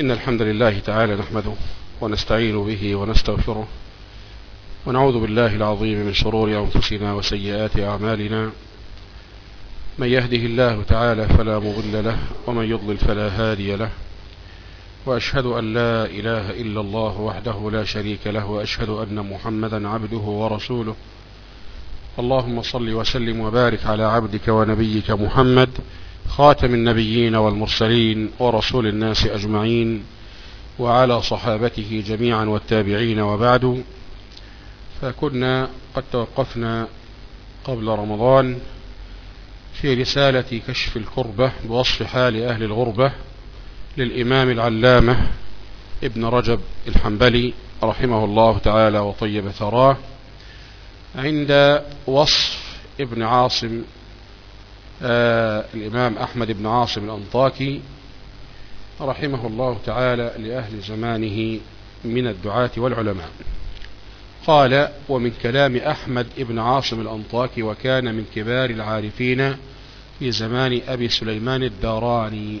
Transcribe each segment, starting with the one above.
إن الحمد لله تعالى نحمده ونستعين به ونستغفره ونعوذ بالله العظيم من شرور أنفسنا وسيئات أعمالنا. من يهده الله تعالى فلا مضل له ومن يضلل فلا هادي له. وأشهد أن لا إله إلا الله وحده لا شريك له وأشهد أن محمدا عبده ورسوله. اللهم صل وسلم وبارك على عبدك ونبيك محمد خاتم النبيين والمرسلين ورسول الناس أجمعين وعلى صحابته جميعا والتابعين وبعد. فكنا قد توقفنا قبل رمضان في رسالة كشف الكربة بوصف حال أهل الغربة للإمام العلامة ابن رجب الحنبلي رحمه الله تعالى وطيب ثراه عند وصف ابن عاصم آه الإمام أحمد بن عاصم الأنطاكي رحمه الله تعالى لأهل زمانه من الدعاة والعلماء. قال ومن كلام أحمد بن عاصم الأنطاكي وكان من كبار العارفين في زمان أبي سليمان الداراني.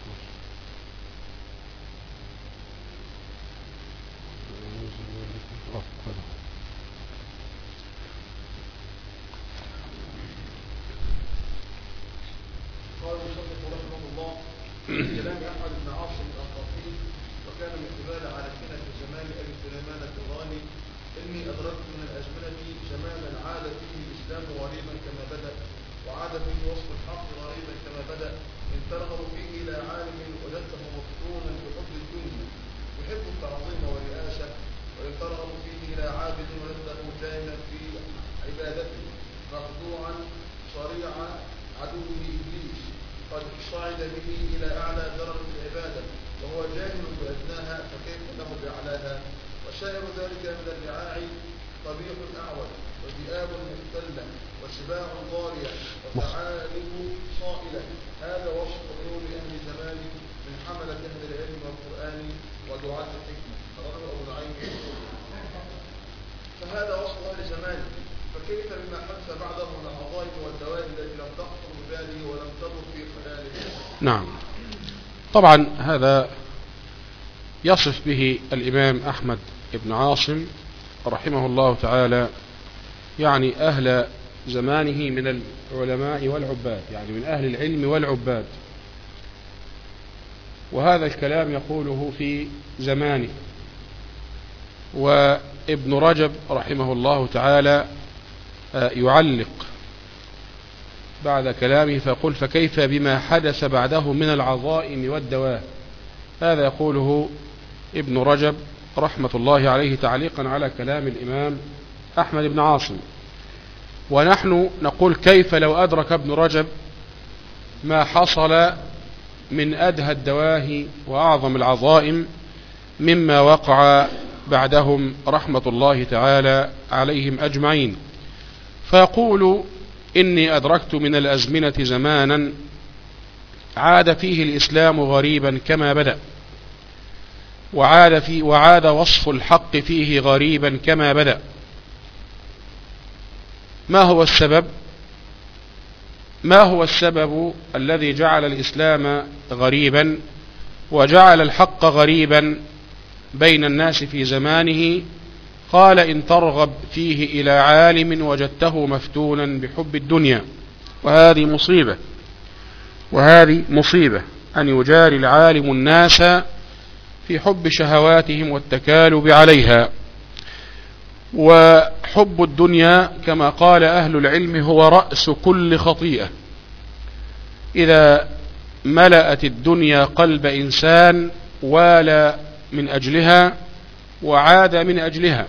قال المصنف رحمه الله كلام احمد بن عاصم الانطاكي وكان من كبار عارفين في زمان ابي سليمان الدراني اني ادركت من الازمنه زمانا عاد فيه الاسلام غريبا كما بدا وعاد فيه وصف الحق غريبا كما بدا ان ترغب فيه إلى عالم وجدته مفتونا بحب الدنيا يحب التعظيم والرئاسه وان ترغب فيه إلى عابد وجدته جاهلا في عبادته مخضوعا صريعا عدوه ابليس قد صعد به إلى اعلى درجه العباده وهو جاهل بادناها فكيف له باعلاها وسائر ذلك من الرعاع قبيح اعوج وذئاب مختله وسباع ضاريه وثعالب صائله هذا وصف عيون أهل زمانه من حمله أهل العلم والقران ودعاه الحكمه رواه ابو نعيم فهذا وصف أهل زمانه فكيف بما حدث بعده من العظائم والدوائر التي لم تخطر بباله ولم تضر في خلاله نعم طبعا هذا يصف به الإمام أحمد بن عاصم رحمه الله تعالى يعني أهل زمانه من العلماء والعباد يعني من أهل العلم والعباد. وهذا الكلام يقوله في زمانه. وابن رجب رحمه الله تعالى يعلق بعد كلامه فقل فكيف بما حدث بعده من العظائم والدواء؟ هذا يقوله ابن رجب رحمة الله عليه تعليقا على كلام الإمام أحمد بن عاصم. ونحن نقول كيف لو أدرك ابن رجب ما حصل من أدهى الدواهي وأعظم العظائم مما وقع بعدهم رحمة الله تعالى عليهم أجمعين. فيقول إني أدركت من الأزمنة زمانا عاد فيه الإسلام غريبا كما بدأ وعاد, في وعاد وصف الحق فيه غريبا كما بدأ. ما هو السبب؟ ما هو السبب الذي جعل الإسلام غريبا وجعل الحق غريبا بين الناس في زمانه قال إن ترغب فيه إلى عالم وجدته مفتونا بحب الدنيا. وهذه مصيبة. وهذه مصيبة. أن يجاري العالم الناس في حب شهواتهم والتكالب عليها. وحب الدنيا كما قال أهل العلم هو رأس كل خطيئة. إذا ملأت الدنيا قلب إنسان وال من أجلها وعاد من أجلها.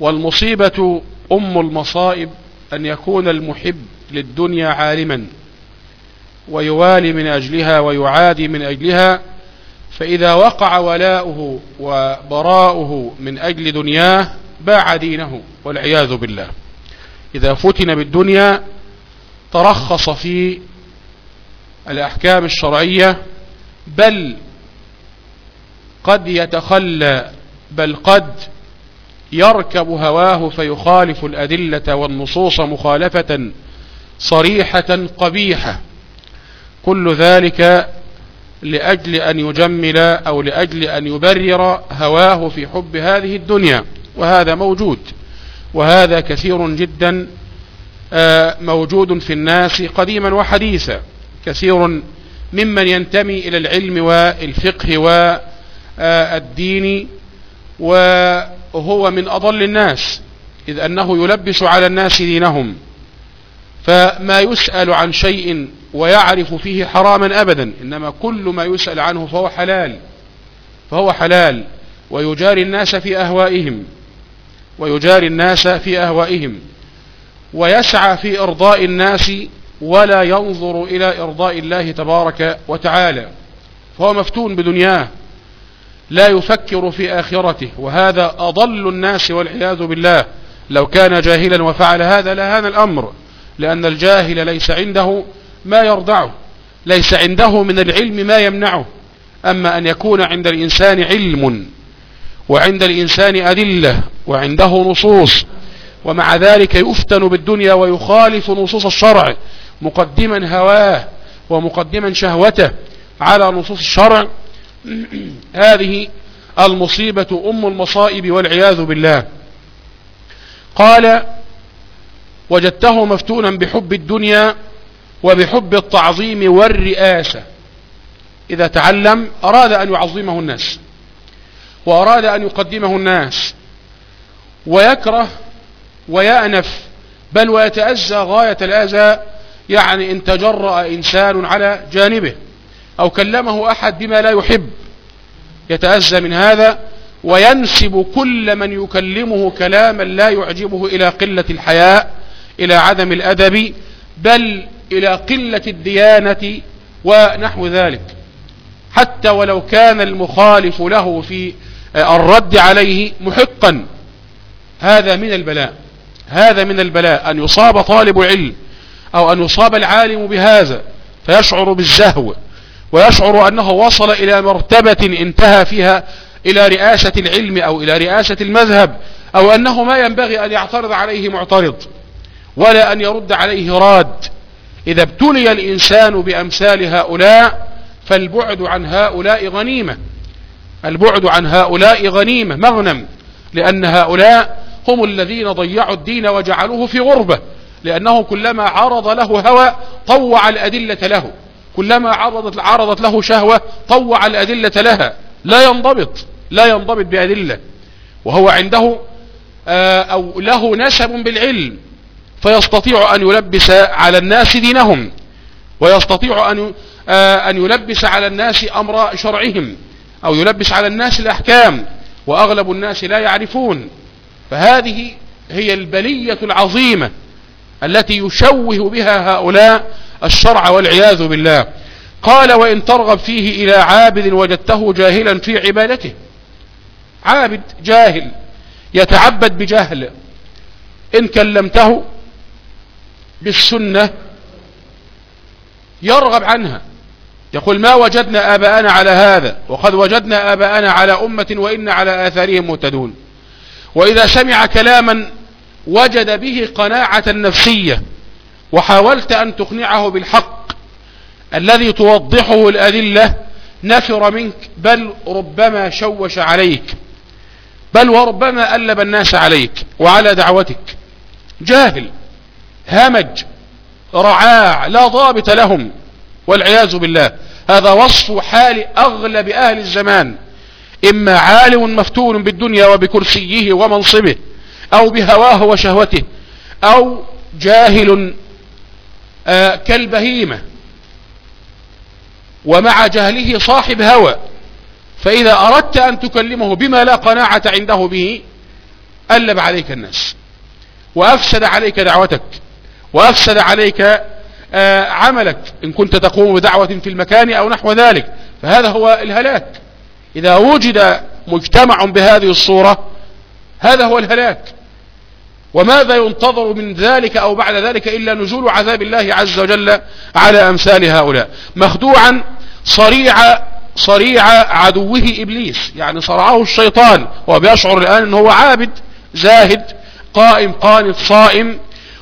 والمصيبة أم المصائب أن يكون المحب للدنيا عالما ويوالي من أجلها ويعادي من أجلها فإذا وقع ولاؤه وبراؤه من أجل دنياه باع دينه والعياذ بالله. إذا فتن بالدنيا ترخص في الأحكام الشرعية بل قد يتخلى بل قد يركب هواه فيخالف الأدلة والنصوص مخالفة صريحة قبيحة. كل ذلك لأجل أن يجمل أو لأجل أن يبرر هواه في حب هذه الدنيا وهذا موجود وهذا كثير جدا موجود في الناس قديما وحديثا كثير ممن ينتمي إلى العلم والفقه والدين وهو من أضل الناس إذ أنه يلبس على الناس دينهم. فما يسأل عن شيء ويعرف فيه حراما أبدا إنما كل ما يسأل عنه فهو حلال فهو حلال. ويجاري الناس في أهوائهم ويجاري الناس في أهوائهم. ويسعى في إرضاء الناس ولا ينظر إلى إرضاء الله تبارك وتعالى. فهو مفتون بدنياه لا يفكر في آخرته وهذا أضل الناس والعياذ بالله. لو كان جاهلا وفعل هذا لهان الأمر لأن الجاهل ليس عنده ما يرضعه ليس عنده من العلم ما يمنعه. أما أن يكون عند الإنسان علم وعند الإنسان أدلة وعنده نصوص ومع ذلك يفتن بالدنيا ويخالف نصوص الشرع مقدما هواه ومقدما شهوته على نصوص الشرع هذه المصيبة أم المصائب والعياذ بالله. قال وجدته مفتونا بحب الدنيا وبحب التعظيم والرئاسة. إذا تعلم أراد أن يعظمه الناس وأراد أن يقدمه الناس ويكره ويأنف بل ويتأذى غاية الأذى يعني إن تجرأ إنسان على جانبه. أو كلمه أحد بما لا يحب. يتأذى من هذا وينسب كل من يكلمه كلاما لا يعجبه إلى قلة الحياء إلى عدم الأدب بل إلى قلة الديانة ونحو ذلك. حتى ولو كان المخالف له في الرد عليه محقا. هذا من البلاء. هذا من البلاء. أن يصاب طالب علم أو أن يصاب العالم بهذا فيشعر بالزهو. ويشعر أنه وصل إلى مرتبة انتهى فيها إلى رئاسة العلم أو إلى رئاسة المذهب أو أنه ما ينبغي أن يعترض عليه معترض ولا أن يرد عليه راد. إذا ابتلي الإنسان بأمثال هؤلاء فالبعد عن هؤلاء غنيمة. البعد عن هؤلاء غنيمة مغنم لأن هؤلاء هم الذين ضيعوا الدين وجعلوه في غربة لأنه كلما عرض له هوى طوع الأدلة له. كلما عرضت, عرضت له شهوة طوع الأدلة لها. لا ينضبط. لا ينضبط بأدلة. وهو عنده أو له نسب بالعلم. فيستطيع أن يلبس على الناس دينهم. ويستطيع أن أن يلبس على الناس أمر شرعهم. أو يلبس على الناس الأحكام. وأغلب الناس لا يعرفون. فهذه هي البلية العظيمة التي يشوه بها هؤلاء الشرع والعياذ بالله. قال وإن ترغب فيه إلى عابد وجدته جاهلا في عبادته. عابد جاهل يتعبد بجهل. إن كلمته بالسنة يرغب عنها. يقول ما وجدنا آباءنا على هذا وقد وجدنا آباءنا على أمة وإن على آثارهم مهتدون. وإذا سمع كلاما وجد به قناعة نفسية. وحاولت أن تقنعه بالحق الذي توضحه الأدلة نفر منك بل ربما شوش عليك بل وربما ألب الناس عليك وعلى دعوتك جاهل همج رعاع لا ضابط لهم والعياذ بالله هذا وصف حال أغلب أهل الزمان إما عالم مفتون بالدنيا وبكرسيه ومنصبه أو بهواه وشهوته أو جاهل كالبهيمة. ومع جهله صاحب هوى. فإذا أردت أن تكلمه بما لا قناعة عنده به ألب عليك الناس. وأفسد عليك دعوتك. وأفسد عليك آه عملك. إن كنت تقوم بدعوة في المكان أو نحو ذلك. فهذا هو الهلاك. إذا وجد مجتمع بهذه الصورة هذا هو الهلاك. وماذا ينتظر من ذلك أو بعد ذلك إلا نزول عذاب الله عز وجل على أمثال هؤلاء؟ مخدوعا صريع صريع عدوه إبليس. يعني صرعه الشيطان وبيشعر الآن أنه عابد زاهد قائم قانت صائم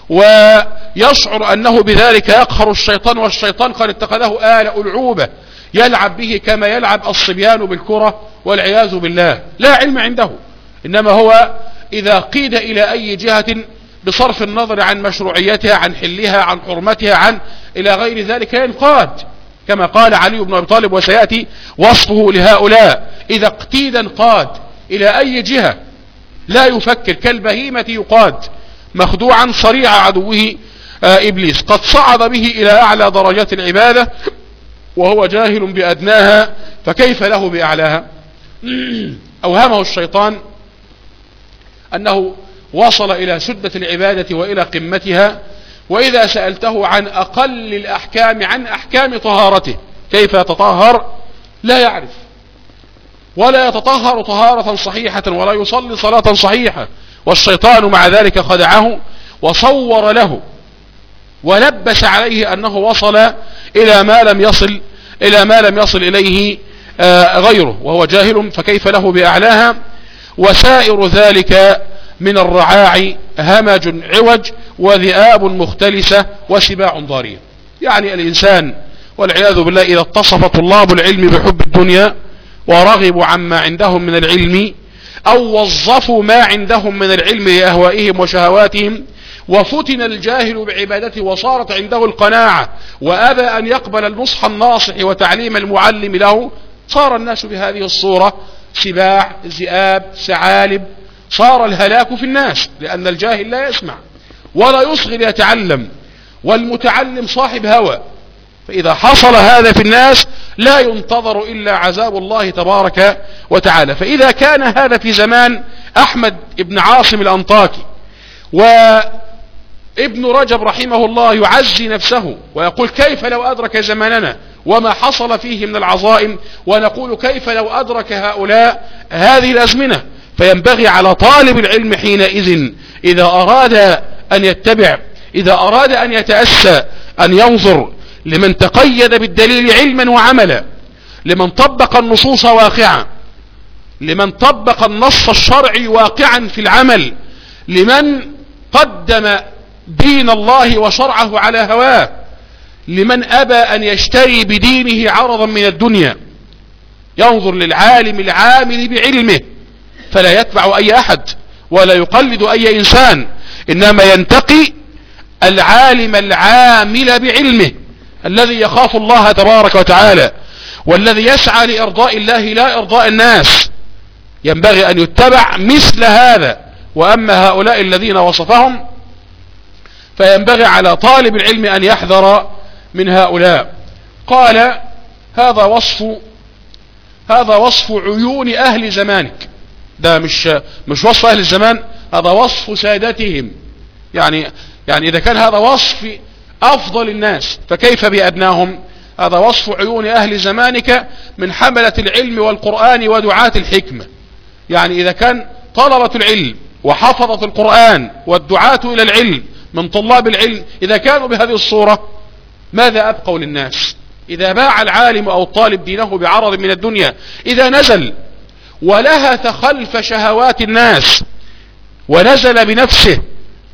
ويشعر أنه بذلك يقهر الشيطان والشيطان قد اتخذه آلة ألعوبة. يلعب به كما يلعب الصبيان بالكرة والعياذ بالله. لا علم عنده إنما هو إذا قيد إلى أي جهة بصرف النظر عن مشروعيتها عن حلها عن حرمتها عن إلى غير ذلك ينقاد. كما قال علي بن أبي طالب وسيأتي وصفه لهؤلاء. إذا اقتيد انقاد إلى أي جهة لا يفكر كالبهيمة يقاد مخدوعا صريع عدوه آه إبليس. قد صعد به إلى أعلى درجات العبادة وهو جاهل بأدناها فكيف له بأعلاها؟ أوهمه الشيطان أنه وصل إلى سدة العبادة وإلى قمتها وإذا سألته عن أقل الأحكام عن أحكام طهارته كيف يتطهر؟ لا يعرف. ولا يتطهر طهارة صحيحة ولا يصلي صلاة صحيحة والشيطان مع ذلك خدعه وصور له ولبس عليه أنه وصل إلى ما لم يصل إلى ما لم يصل إليه غيره وهو جاهل فكيف له بأعلاها؟ وسائر ذلك من الرعاع همج عوج وذئاب مختلسة وسباع ضارية يعني الإنسان والعياذ بالله إذا اتصف طلاب العلم بحب الدنيا ورغبوا عما عندهم من العلم أو وظفوا ما عندهم من العلم لأهوائهم وشهواتهم وفتن الجاهل بعبادته وصارت عنده القناعة وأبى أن يقبل النصح الناصح وتعليم المعلم له صار الناس بهذه الصورة سباع ذئاب ثعالب. صار الهلاك في الناس لأن الجاهل لا يسمع. ولا يصغي يتعلم. والمتعلم صاحب هوى. فإذا حصل هذا في الناس لا ينتظر إلا عذاب الله تبارك وتعالى. فإذا كان هذا في زمان أحمد بن عاصم الأنطاكي وابن رجب رحمه الله يعزي نفسه ويقول كيف لو أدرك زماننا؟ وما حصل فيه من العظائم ونقول كيف لو أدرك هؤلاء هذه الأزمنة؟ فينبغي على طالب العلم حينئذ إذا أراد أن يتبع إذا أراد أن يتأسى أن ينظر لمن تقيد بالدليل علما وعملا لمن طبق النصوص واقعا لمن طبق النص الشرعي واقعا في العمل لمن قدم دين الله وشرعه على هواه. لمن أبى أن يشتري بدينه عرضا من الدنيا. ينظر للعالم العامل بعلمه فلا يتبع أي أحد ولا يقلد أي إنسان. إنما ينتقي العالم العامل بعلمه الذي يخاف الله تبارك وتعالى والذي يسعى لإرضاء الله لا إرضاء الناس. ينبغي أن يتبع مثل هذا. وأما هؤلاء الذين وصفهم فينبغي على طالب العلم أن يحذر من هؤلاء. قال هذا وصف هذا وصف عيون أهل زمانك. ده مش مش وصف أهل الزمان هذا وصف سادتهم. يعني يعني إذا كان هذا وصف أفضل الناس فكيف بأدناهم؟ هذا وصف عيون أهل زمانك من حملة العلم والقرآن ودعاة الحكمة. يعني إذا كان طلبة العلم وحفظة القرآن والدعاة إلى العلم من طلاب العلم إذا كانوا بهذه الصورة ماذا أبقوا للناس؟ إذا باع العالم أو الطالب دينه بعرض من الدنيا إذا نزل ولهث خلف شهوات الناس ونزل بنفسه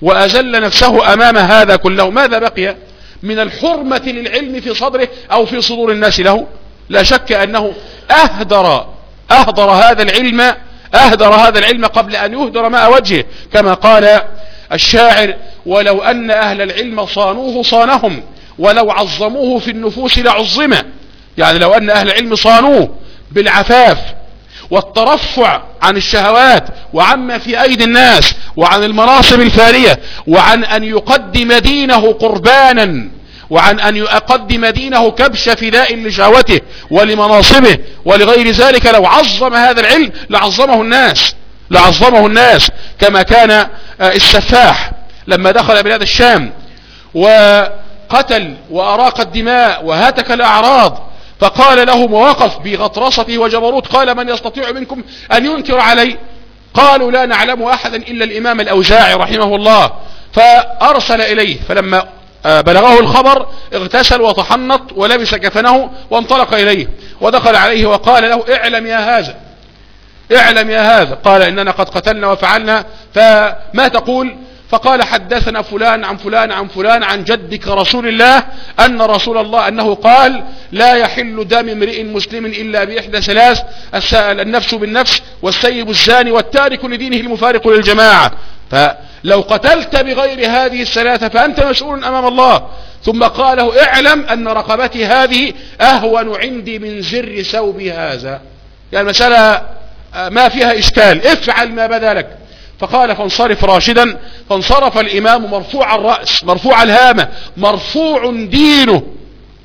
وأزل نفسه أمام هذا كله ماذا بقي؟ من الحرمة للعلم في صدره أو في صدور الناس له؟ لا شك أنه أهدر أهدر هذا العلم أهدر هذا العلم قبل أن يهدر ماء وجهه. كما قال الشاعر ولو أن أهل العلم صانوه صانهم ولو عظموه في النفوس لعظمه. يعني لو أن أهل العلم صانوه بالعفاف والترفع عن الشهوات وعما في أيدي الناس وعن المناصب الفارية وعن أن يقدم دينه قربانا وعن أن يقدم دينه كبش فداء لشهوته ولمناصبه ولغير ذلك لو عظم هذا العلم لعظمه الناس لعظمه الناس كما كان السفاح لما دخل بلاد الشام. وقتل وأراق الدماء وهتك الأعراض. فقال لهم ووقف بغطرسته وجبروت. قال من يستطيع منكم أن ينكر علي؟ قالوا لا نعلم أحدا إلا الإمام الأوزاعي رحمه الله. فأرسل إليه. فلما بلغه الخبر اغتسل وتحنط ولبس كفنه وانطلق إليه. ودخل عليه وقال له اعلم يا هذا. اعلم يا هذا. قال إننا قد قتلنا وفعلنا. فما تقول؟ فقال حدثنا فلان عن فلان عن فلان عن جدك رسول الله أن رسول الله أنه قال لا يحل دم امرئ مسلم إلا بإحدى ثلاث النفس بالنفس والسيب الزاني والتارك لدينه المفارق للجماعة. فلو قتلت بغير هذه الثلاثة فأنت مسؤول أمام الله. ثم قاله اعلم أن رقبتي هذه أهون عندي من زر ثوبي هذا. يعني المسألة ما فيها إشكال. افعل ما بدا لك. فقال فانصرف راشدا فانصرف الإمام مرفوع الرأس مرفوع الهامة مرفوع دينه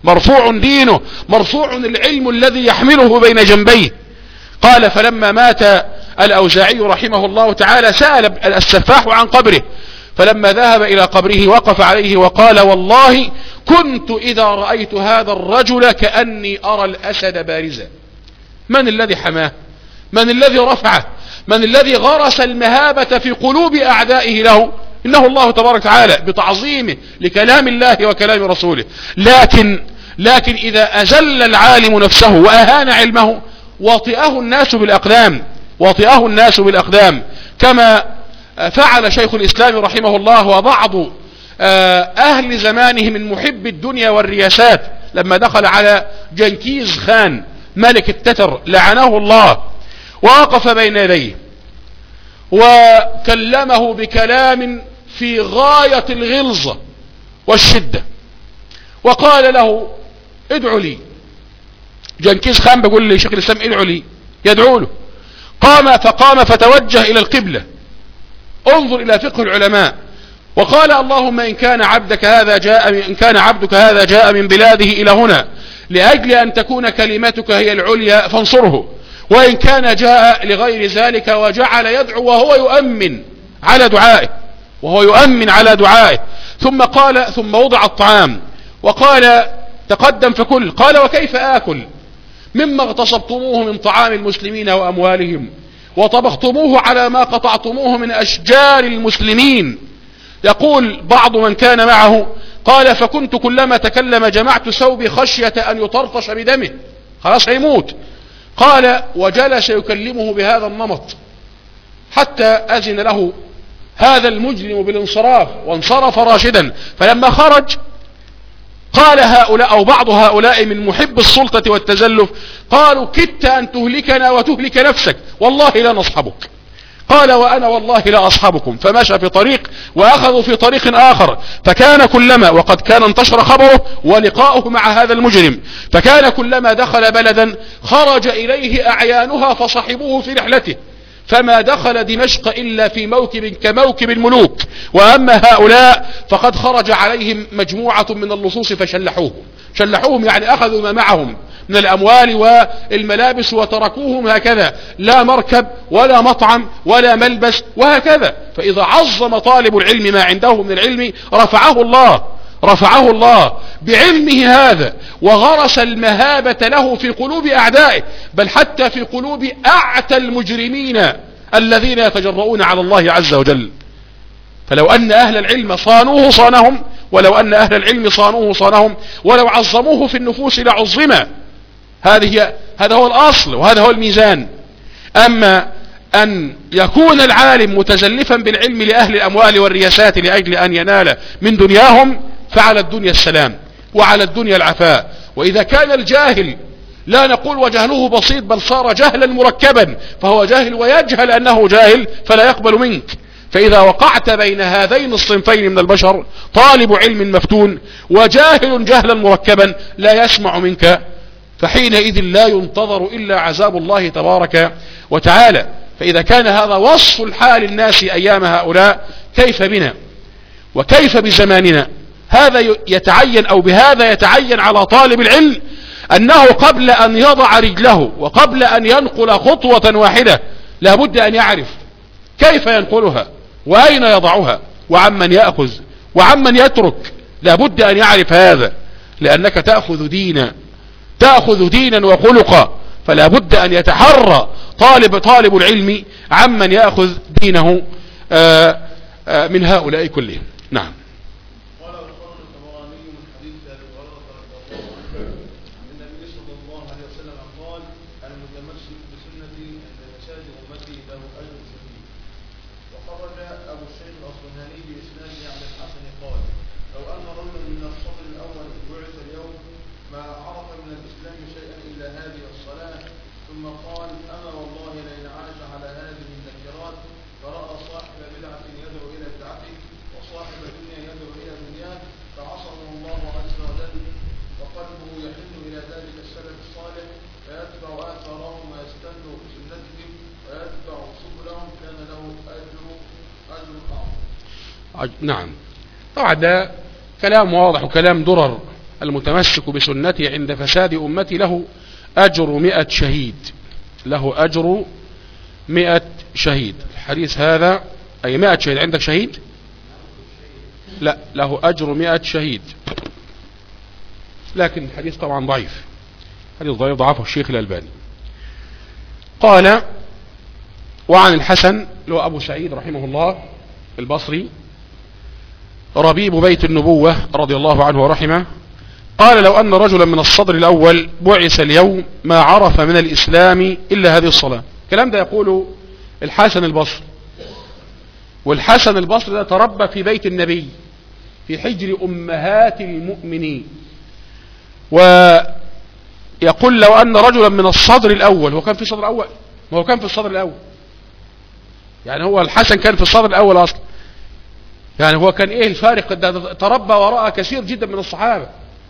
مرفوع دينه مرفوع العلم الذي يحمله بين جنبيه. قال فلما مات الأوزاعي رحمه الله تعالى سأل السفاح عن قبره فلما ذهب إلى قبره وقف عليه وقال والله كنت إذا رأيت هذا الرجل كأني أرى الأسد بارزا. من الذي حماه؟ من الذي رفعه؟ من الذي غرس المهابة في قلوب أعدائه له؟ إنه الله تبارك وتعالى بتعظيمه لكلام الله وكلام رسوله. لكن لكن إذا أزل العالم نفسه وأهان علمه وطئه الناس بالأقدام وطئه الناس بالأقدام. كما فعل شيخ الإسلام رحمه الله وبعض أهل زمانه من محب الدنيا والرياسات لما دخل على جنكيز خان ملك التتر لعنه الله. ووقف بين يديه. وكلمه بكلام في غاية الغلظة والشدة. وقال له ادعو لي. جنكيز خان بيقول لي شيخ الاسلام ادعو لي. يدعو له. قام فقام فتوجه إلى القبلة. انظر إلى فقه العلماء. وقال اللهم إن كان عبدك هذا جاء إن كان عبدك هذا جاء من بلاده إلى هنا لأجل أن تكون كلمتك هي العليا فانصره. وإن كان جاء لغير ذلك وجعل يدعو وهو يؤمن على دعائه وهو يؤمن على دعائه. ثم قال ثم وضع الطعام وقال تقدم فكل قال وكيف آكل؟ مما اغتصبتموه من طعام المسلمين وأموالهم وطبختموه على ما قطعتموه من أشجار المسلمين. يقول بعض من كان معه قال فكنت كلما تكلم جمعت ثوبي خشية أن يطرطش بدمه. خلاص هيموت. قال وجلس يكلمه بهذا النمط حتى أذن له هذا المجرم بالانصراف وانصرف راشدا. فلما خرج قال هؤلاء أو بعض هؤلاء من محب السلطة والتزلف قالوا كدت أن تهلكنا وتهلك نفسك والله لا نصحبك. قال وأنا والله لا أصحبكم فمشى في طريق وأخذوا في طريق آخر فكان كلما وقد كان انتشر خبره ولقاؤه مع هذا المجرم فكان كلما دخل بلدا خرج إليه أعيانها فصحبوه في رحلته فما دخل دمشق إلا في موكب كموكب الملوك وأما هؤلاء فقد خرج عليهم مجموعة من اللصوص فشلحوهم شلحوهم يعني أخذوا ما معهم من الأموال والملابس وتركوهم هكذا. لا مركب ولا مطعم ولا ملبس وهكذا. فإذا عظم طالب العلم ما عنده من العلم رفعه الله رفعه الله بعلمه هذا وغرس المهابة له في قلوب أعدائه بل حتى في قلوب أعتى المجرمين الذين يتجرؤون على الله عز وجل. فلو أن أهل العلم صانوه صانهم ولو أن أهل العلم صانوه صانهم ولو عظموه في النفوس لعظم هذه هذا هو الأصل وهذا هو الميزان. أما أن يكون العالم متزلفا بالعلم لأهل الأموال والرياسات لأجل أن ينال من دنياهم فعلى الدنيا السلام وعلى الدنيا العفاء. وإذا كان الجاهل لا نقول وجهله بسيط بل صار جهلا مركبا فهو جاهل ويجهل أنه جاهل فلا يقبل منك. فإذا وقعت بين هذين الصنفين من البشر طالب علم مفتون وجاهل جهلا مركبا لا يسمع منك فحينئذ لا ينتظر إلا عذاب الله تبارك وتعالى. فإذا كان هذا وصف الحال الناس أيام هؤلاء كيف بنا؟ وكيف بزماننا؟ هذا يتعين أو بهذا يتعين على طالب العلم أنه قبل أن يضع رجله وقبل أن ينقل خطوة واحدة لابد أن يعرف كيف ينقلها وأين يضعها وعمن يأخذ وعمن يترك. لابد أن يعرف هذا لأنك تأخذ دينا. تأخذ دينا وخلقا فلا بد أن يتحرى طالب طالب العلم عمن يأخذ دينه آآ آآ من هؤلاء كلهم. نعم قال القرآن الطبراني من حديث ابي هريره رضي الله عنه ان النبي صلى الله عليه وسلم قال المتمسك بسنتي عند فساد امتي له اجر شديد وخرج ابو الشيخ الاصبهاني باسناده عن الحسن قال لو ان رجلا من الصدر الأول بعث اليوم ما عرف من الاسلام شيئا الا هذه الصلاه ثم قال اما والله لئن عاش على هذه النكرات فراى صاحب بدعه يدعو إلى بدعته وصاحب دنيا يدعو إلى دنياه فعصمه الله عز وجل وقلبه يحن إلى ذلك السلف الصالح فيتبع اثارهم ويستن بسنتهم ويتبع سبلهم كان له اجر اجر اعظم عج- نعم. طبعا ده كلام واضح وكلام درر المتمسك بسنتي عند فساد أمتي. له أجر مئة شهيد. له أجر مئة شهيد. الحديث هذا أي مئة شهيد عندك شهيد؟ لا له أجر مئة شهيد. لكن الحديث طبعا ضعيف. حديث ضعيف ضعفه الشيخ الألباني. قال وعن الحسن له أبو سعيد رحمه الله البصري ربيب بيت النبوة رضي الله عنه ورحمه قال لو أن رجلا من الصدر الأول بعث اليوم ما عرف من الإسلام إلا هذه الصلاة. الكلام ده يقول الحسن البصري. والحسن البصري ده تربى في بيت النبي في حجر أمهات المؤمنين. ويقول لو أن رجلا من الصدر الأول هو كان في الصدر الأول ما هو كان في الصدر الأول. يعني هو الحسن كان في الصدر الأول أصلا. يعني هو كان إيه الفارق؟ ده تربى وراء كثير جدا من الصحابة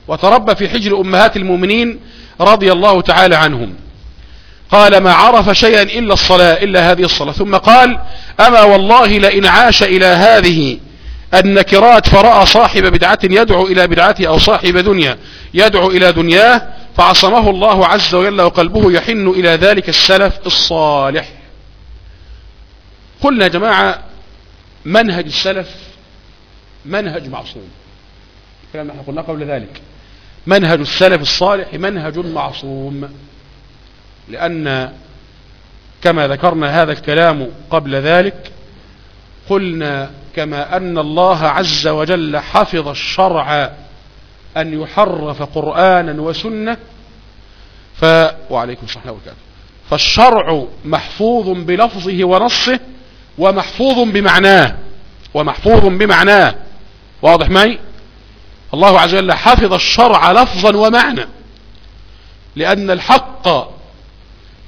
وتربى في حجر أمهات المؤمنين رضي الله تعالى عنهم. قال ما عرف شيئا إلا الصلاة إلا هذه الصلاة. ثم قال أما والله لئن عاش إلى هذه النكرات فرأى صاحب بدعة يدعو إلى بدعته أو صاحب دنيا يدعو إلى دنياه فعصمه الله عز وجل وقلبه يحن إلى ذلك السلف الصالح. قلنا يا جماعة منهج السلف منهج معصوم. الكلام إحنا قلناه قبل ذلك. منهج السلف الصالح منهج معصوم. لأن كما ذكرنا هذا الكلام قبل ذلك قلنا كما أن الله عز وجل حفظ الشرع أن يحرف قرآنا وسنة ف... وعليكم السلام وبركاته. فالشرع محفوظ بلفظه ونصه ومحفوظ بمعناه ومحفوظ بمعناه. واضح معي؟ الله عز وجل حفظ الشرع لفظا ومعنى لأن الحق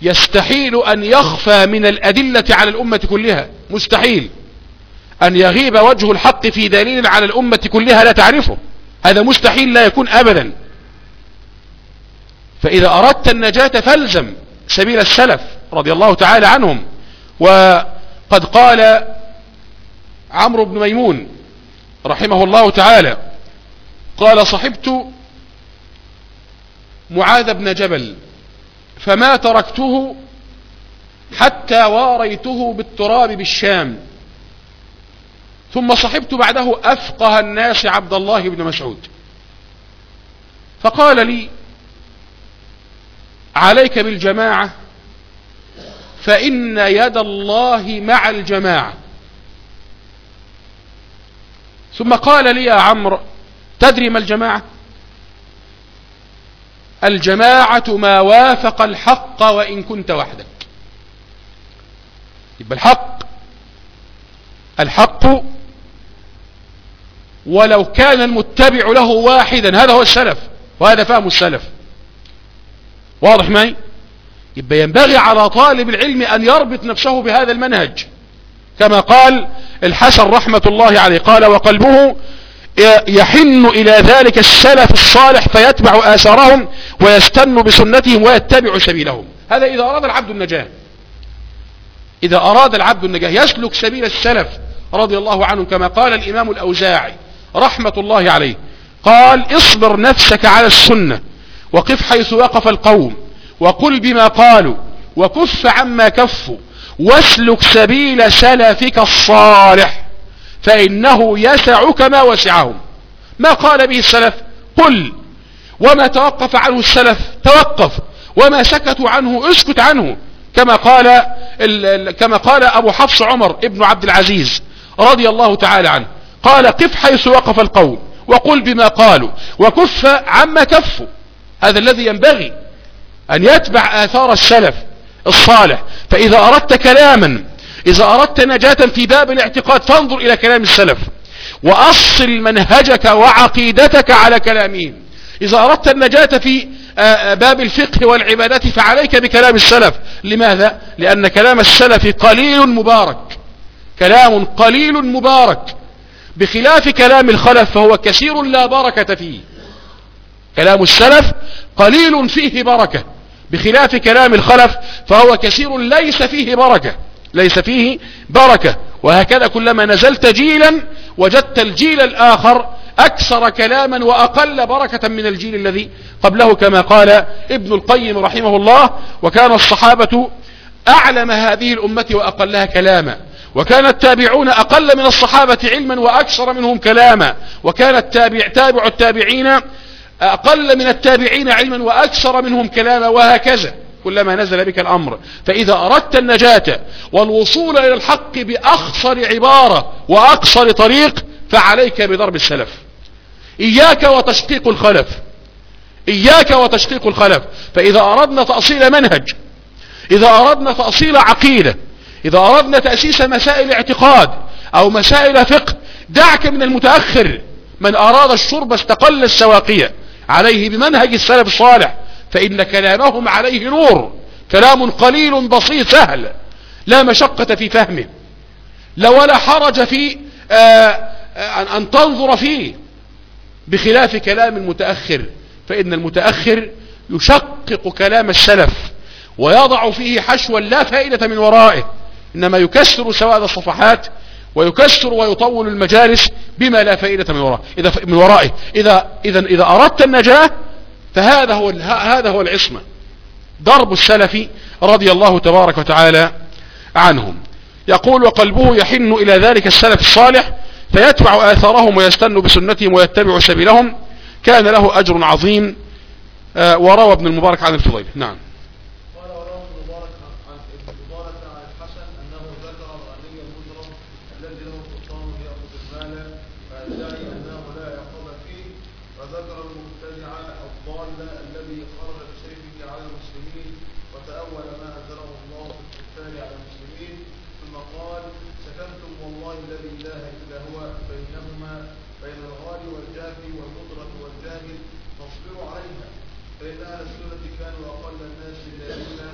يستحيل أن يخفى من الأدلة على الأمة كلها مستحيل. أن يغيب وجه الحق في دليل على الأمة كلها لا تعرفه هذا مستحيل لا يكون أبدا. فإذا أردت النجاة فالزم سبيل السلف رضي الله تعالى عنهم. وقد قال عمرو بن ميمون رحمه الله تعالى. قال صحبت معاذ بن جبل فما تركته حتى واريته بالتراب بالشام. ثم صحبت بعده أفقه الناس عبد الله بن مسعود. فقال لي عليك بالجماعة فإن يد الله مع الجماعة. ثم قال لي يا عمرو تدري ما الجماعة؟ الجماعة ما وافق الحق وإن كنت وحدك. يبقى الحق الحق ولو كان المتبع له واحدا هذا هو السلف وهذا فهم السلف. واضح معي؟ يبقى ينبغي على طالب العلم أن يربط نفسه بهذا المنهج. كما قال الحسن رحمة الله عليه. قال وقلبه يحن إلى ذلك السلف الصالح فيتبع آثارهم ويستن بسنتهم ويتبع سبيلهم. هذا إذا أراد العبد النجاة. إذا أراد العبد النجاة. يسلك سبيل السلف رضي الله عنهم كما قال الإمام الأوزاعي رحمة الله عليه. قال اصبر نفسك على السنة وقف حيث وقف القوم وقل بما قالوا وكف عما كفوا واسلك سبيل سلفك الصالح فإنه يسعك ما وسعهم. ما قال به السلف؟ قل. وما توقف عنه السلف؟ توقف. وما سكتوا عنه اسكت عنه. كما قال كما قال أبو حفص عمر ابن عبد العزيز رضي الله تعالى عنه. قال قف حيث وقف القوم وقل بما قالوا وكف عما كفوا. هذا الذي ينبغي أن يتبع آثار السلف الصالح. فإذا أردت كلاما إذا أردت نجاة في باب الاعتقاد فانظر إلى كلام السلف وأصل منهجك وعقيدتك على كلامهم. إذا أردت النجاة في باب الفقه والعبادات فعليك بكلام السلف. لماذا؟ لأن كلام السلف قليل مبارك. كلام قليل مبارك. بخلاف كلام الخلف فهو كثير لا بركة فيه. كلام السلف قليل فيه بركة. بخلاف كلام الخلف فهو كثير ليس فيه بركة ليس فيه بركة. وهكذا كلما نزلت جيلا وجدت الجيل الآخر أكثر كلاما وأقل بركة من الجيل الذي قبله كما قال ابن القيم رحمه الله وكان الصحابة أعلم هذه الأمة وأقلها كلاما وكان التابعون أقل من الصحابة علما وأكثر منهم كلاما وكان التابع تابع التابعين أقل من التابعين علما وأكثر منهم كلاما وهكذا كلما نزل بك الأمر. فإذا أردت النجاة والوصول إلى الحق بأخصر عبارة وأقصر طريق فعليك بضرب السلف. إياك وتشقيق الخلف. إياك وتشقيق الخلف. فإذا أردنا تأصيل منهج إذا أردنا تأصيل عقيدة إذا أردنا تأسيس مسائل اعتقاد أو مسائل فقه دعك من المتأخر من أراد الشرب استقل السواقية. عليه بمنهج السلف الصالح فإن كلامهم عليه نور كلام قليل بسيط سهل لا مشقة في فهمه لا ولا حرج في آآ آآ أن تنظر فيه. بخلاف كلام المتأخر فإن المتأخر يشقق كلام السلف ويضع فيه حشوا لا فائدة من ورائه إنما يكسر سواد الصفحات ويكسر ويطول المجالس بما لا فائدة من ورائه إذا من ورائه. إذا إذا إذا أردت النجاة فهذا هو هذا هو العصمة. ضرب السلف رضي الله تبارك وتعالى عنهم. يقول وقلبه يحن إلى ذلك السلف الصالح فيتبع آثارهم ويستن بسنتهم ويتبع سبيلهم. كان له أجر عظيم. وروى ابن المبارك عن الفضيل. نعم قال وروى ابن مبارك عن ابن مبارك عن الحسن انه ذكر الغني المجرم الذي له سلطان ياخذ المال فيدعي انه لا عقاب فيه وذكر المبتدع الضال الذي خرج بسيفه على المسلمين وتاول ما انزله الله في الكفار على المسلمين ثم قال سكنتم والله الذي لا اله الا هو بينهما بين الغالي والجافي والمدرك والجاهل فاصبروا عليها فإن أهل السنة كانوا أقل الناس دائما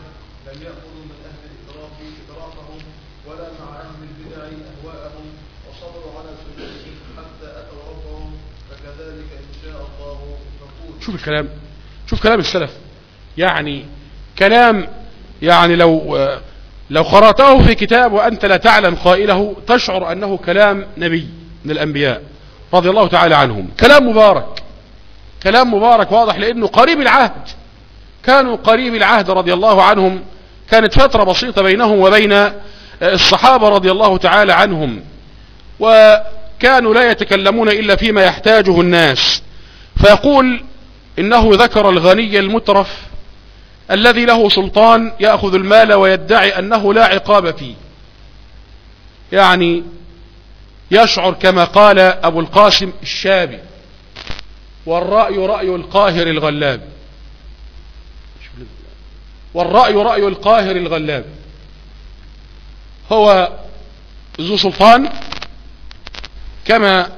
لم يأخذوا من أهل الإدراك إدراكهم ولا مع أهل البدع أهواءهم وصبروا على سنتهم حتى أتوا ربهم فكذلك إن شاء الله نقول شوف الكلام شوف كلام السلف. يعني كلام يعني لو لو قرأته في كتاب وأنت لا تعلم قائله تشعر أنه كلام نبي من الأنبياء رضي الله تعالى عنهم. كلام مبارك كلام مبارك واضح لأنه قريب العهد. كانوا قريب العهد رضي الله عنهم. كانت فترة بسيطة بينهم وبين الصحابة رضي الله تعالى عنهم. وكانوا لا يتكلمون إلا فيما يحتاجه الناس. فيقول إنه ذكر الغني المترف الذي له سلطان يأخذ المال ويدعي أنه لا عقاب فيه. يعني يشعر كما قال أبو القاسم الشابي والرأي رأي القاهر الغلاب. والرأي رأي القاهر الغلاب. هو ذو سلطان كما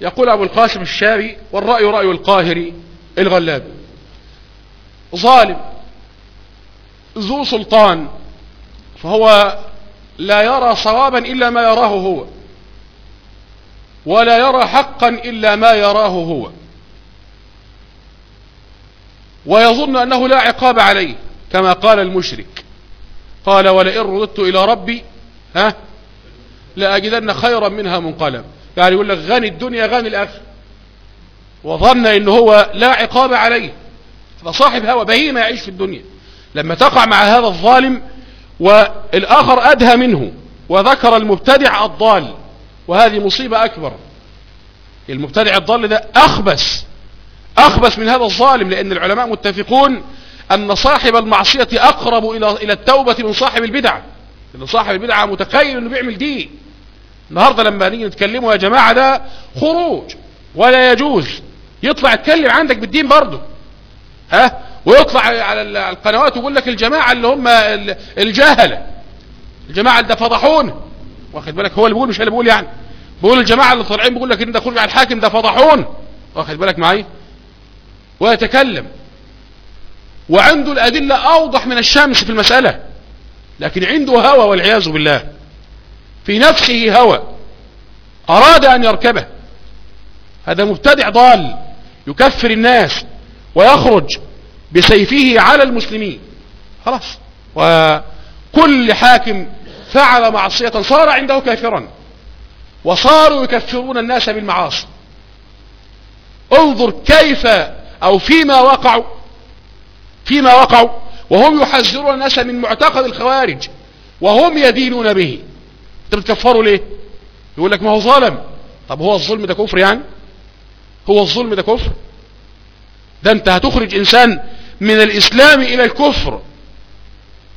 يقول أبو القاسم الشابي والرأي رأي القاهر الغلاب. ظالم. ذو سلطان. فهو لا يرى صوابا إلا ما يراه هو. ولا يرى حقا إلا ما يراه هو. ويظن أنه لا عقاب عليه كما قال المشرك. قال ولئن رددت إلى ربي ها لأجدن خيرا منها منقلب. يعني يقول لك غني الدنيا غني الآخر وظن إن هو لا عقاب عليه. فصاحب هوى بهيمة يعيش في الدنيا. لما تقع مع هذا الظالم والآخر أدهى منه وذكر المبتدع الضال وهذه مصيبة أكبر. المبتدع الضال ده أخبث أخبث من هذا الظالم لأن العلماء متفقون أن صاحب المعصية أقرب إلى التوبة من صاحب البدعة لأن صاحب البدعة متخيل أنه بيعمل دي النهاردة لما نيجي نتكلموا يا جماعة ده خروج ولا يجوز. يطلع يتكلم عندك بالدين برضه. ها؟ ويطلع على القنوات ويقول لك الجماعة اللي هم الجهلة الجماعة اللي فضحون واخد بالك؟ هو اللي بيقول مش اللي بيقول يعني. بيقول الجماعة اللي طالعين بيقول لك إن ده خروج على الحاكم ده فضحون واخد بالك معي ويتكلم. وعنده الأدلة أوضح من الشمس في المسألة. لكن عنده هوى والعياذ بالله. في نفسه هوى. أراد أن يركبه. هذا مبتدع ضال. يكفر الناس ويخرج بسيفه على المسلمين. خلاص. وكل حاكم فعل معصية صار عنده كافرا. وصاروا يكفرون الناس بالمعاصي. انظر كيف أو فيما وقعوا فيما وقعوا. وهم يحذرون الناس من معتقد الخوارج. وهم يدينون به. انت بتكفروا ليه؟ يقول لك ما هو ظالم. طب هو الظلم ده كفر يعني؟ هو الظلم ده كفر. ده انت هتخرج إنسان من الإسلام إلى الكفر.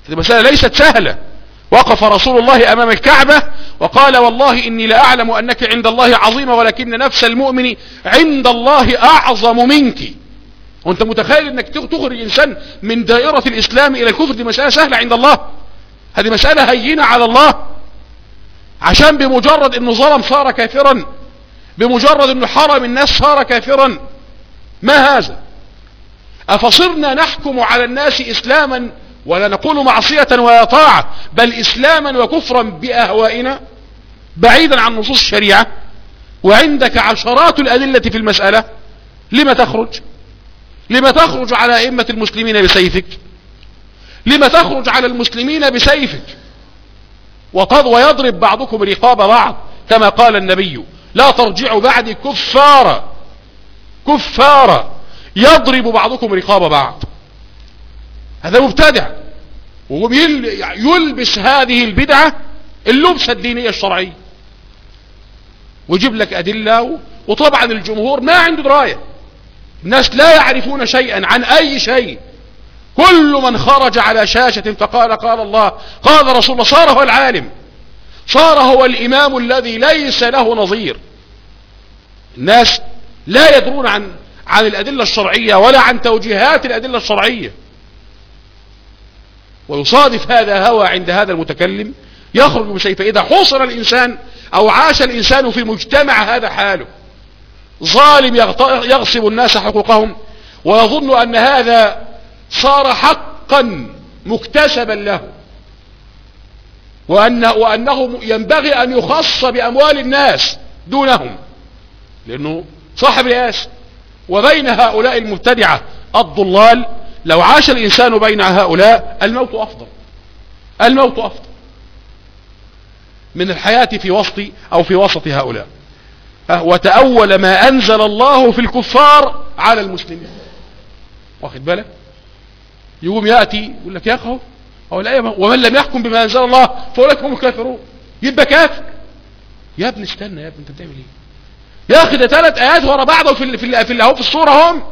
المسألة ليست سهلة. وقف رسول الله أمام الكعبة وقال والله إني لأعلم أنك عند الله عظيمة ولكن نفس المؤمن عند الله أعظم منك. وأنت متخيل إنك تخرج إنسان من دائرة الإسلام إلى الكفر؟ دي مسألة سهلة عند الله. هذه مسألة هينة على الله. عشان بمجرد إنه ظلم صار كافرا. بمجرد إنه حرم الناس صار كافرا. ما هذا؟ أفصرنا نحكم على الناس اسلاما ولا نقول معصية ولا طاعة بل اسلاما وكفرا بأهوائنا؟ بعيدا عن نصوص الشريعة. وعندك عشرات الأدلة في المسألة. لما تخرج؟ لما تخرج على أئمة المسلمين بسيفك؟ لما تخرج على المسلمين بسيفك؟ ويضرب بعضكم رقاب بعض كما قال النبي لا ترجعوا بعد كفارا كفارا يضرب بعضكم رقاب بعض. هذا مبتدع. ويلبس هذه البدعة اللبسة الدينية الشرعية ويجيب لك أدلة وطبعا الجمهور ما عنده دراية. الناس لا يعرفون شيئا عن أي شيء. كل من خرج على شاشة فقال قال الله قال رسول الله صار هو العالم. صار هو الإمام الذي ليس له نظير. الناس لا يدرون عن عن الأدلة الشرعية ولا عن توجيهات الأدلة الشرعية. ويصادف هذا هوى عند هذا المتكلم يخرج بسيف إذا حصر الإنسان أو عاش الإنسان في مجتمع هذا حاله ظالم يغصب الناس حقوقهم ويظن أن هذا صار حقا مكتسبا له. وأنه, وأنه ينبغي أن يخص بأموال الناس دونهم. لأنه صاحب رئاسة وبين هؤلاء المبتدعة الضلال لو عاش الإنسان بين هؤلاء الموت أفضل. الموت أفضل. من الحياة في وسط أو في وسط هؤلاء. وتأول ما أنزل الله في الكفار على المسلمين. واخد بالك؟ يقوم يأتي يقول لك يا أخو أو الآية ومن لم يحكم بما أنزل الله فأولئك هم الكافرون. يبقى كافر. يا ابني استنى يا ابني أنت بتعمل إيه؟ يا أخي ده ثلاث آيات ورا بعض في في في أهو في الصورة هم.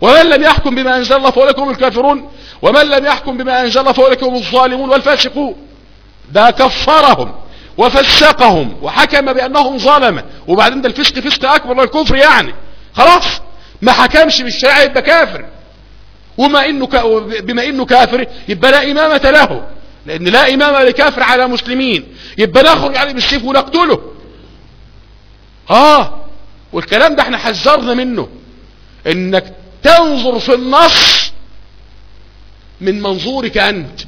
ومن لم يحكم بما أنزل الله فأولئك هم الكافرون. ومن لم يحكم بما أنزل الله فأولئك هم الظالمون والفاسقون. ده كفرهم وفسقهم وحكم بأنهم ظلمة. وبعدين ده الفسق فسق أكبر من الكفر يعني. خلاص. ما حكمش بالشريعة يبقى كافر. وما انه. بما إنه كافر يبقى لا إمامة له. لأن لا إمامة لكافر على مسلمين. يبقى نخرج عليه بالسيف ونقتله. آه والكلام ده إحنا حذرنا منه. إنك تنظر في النص من منظورك أنت.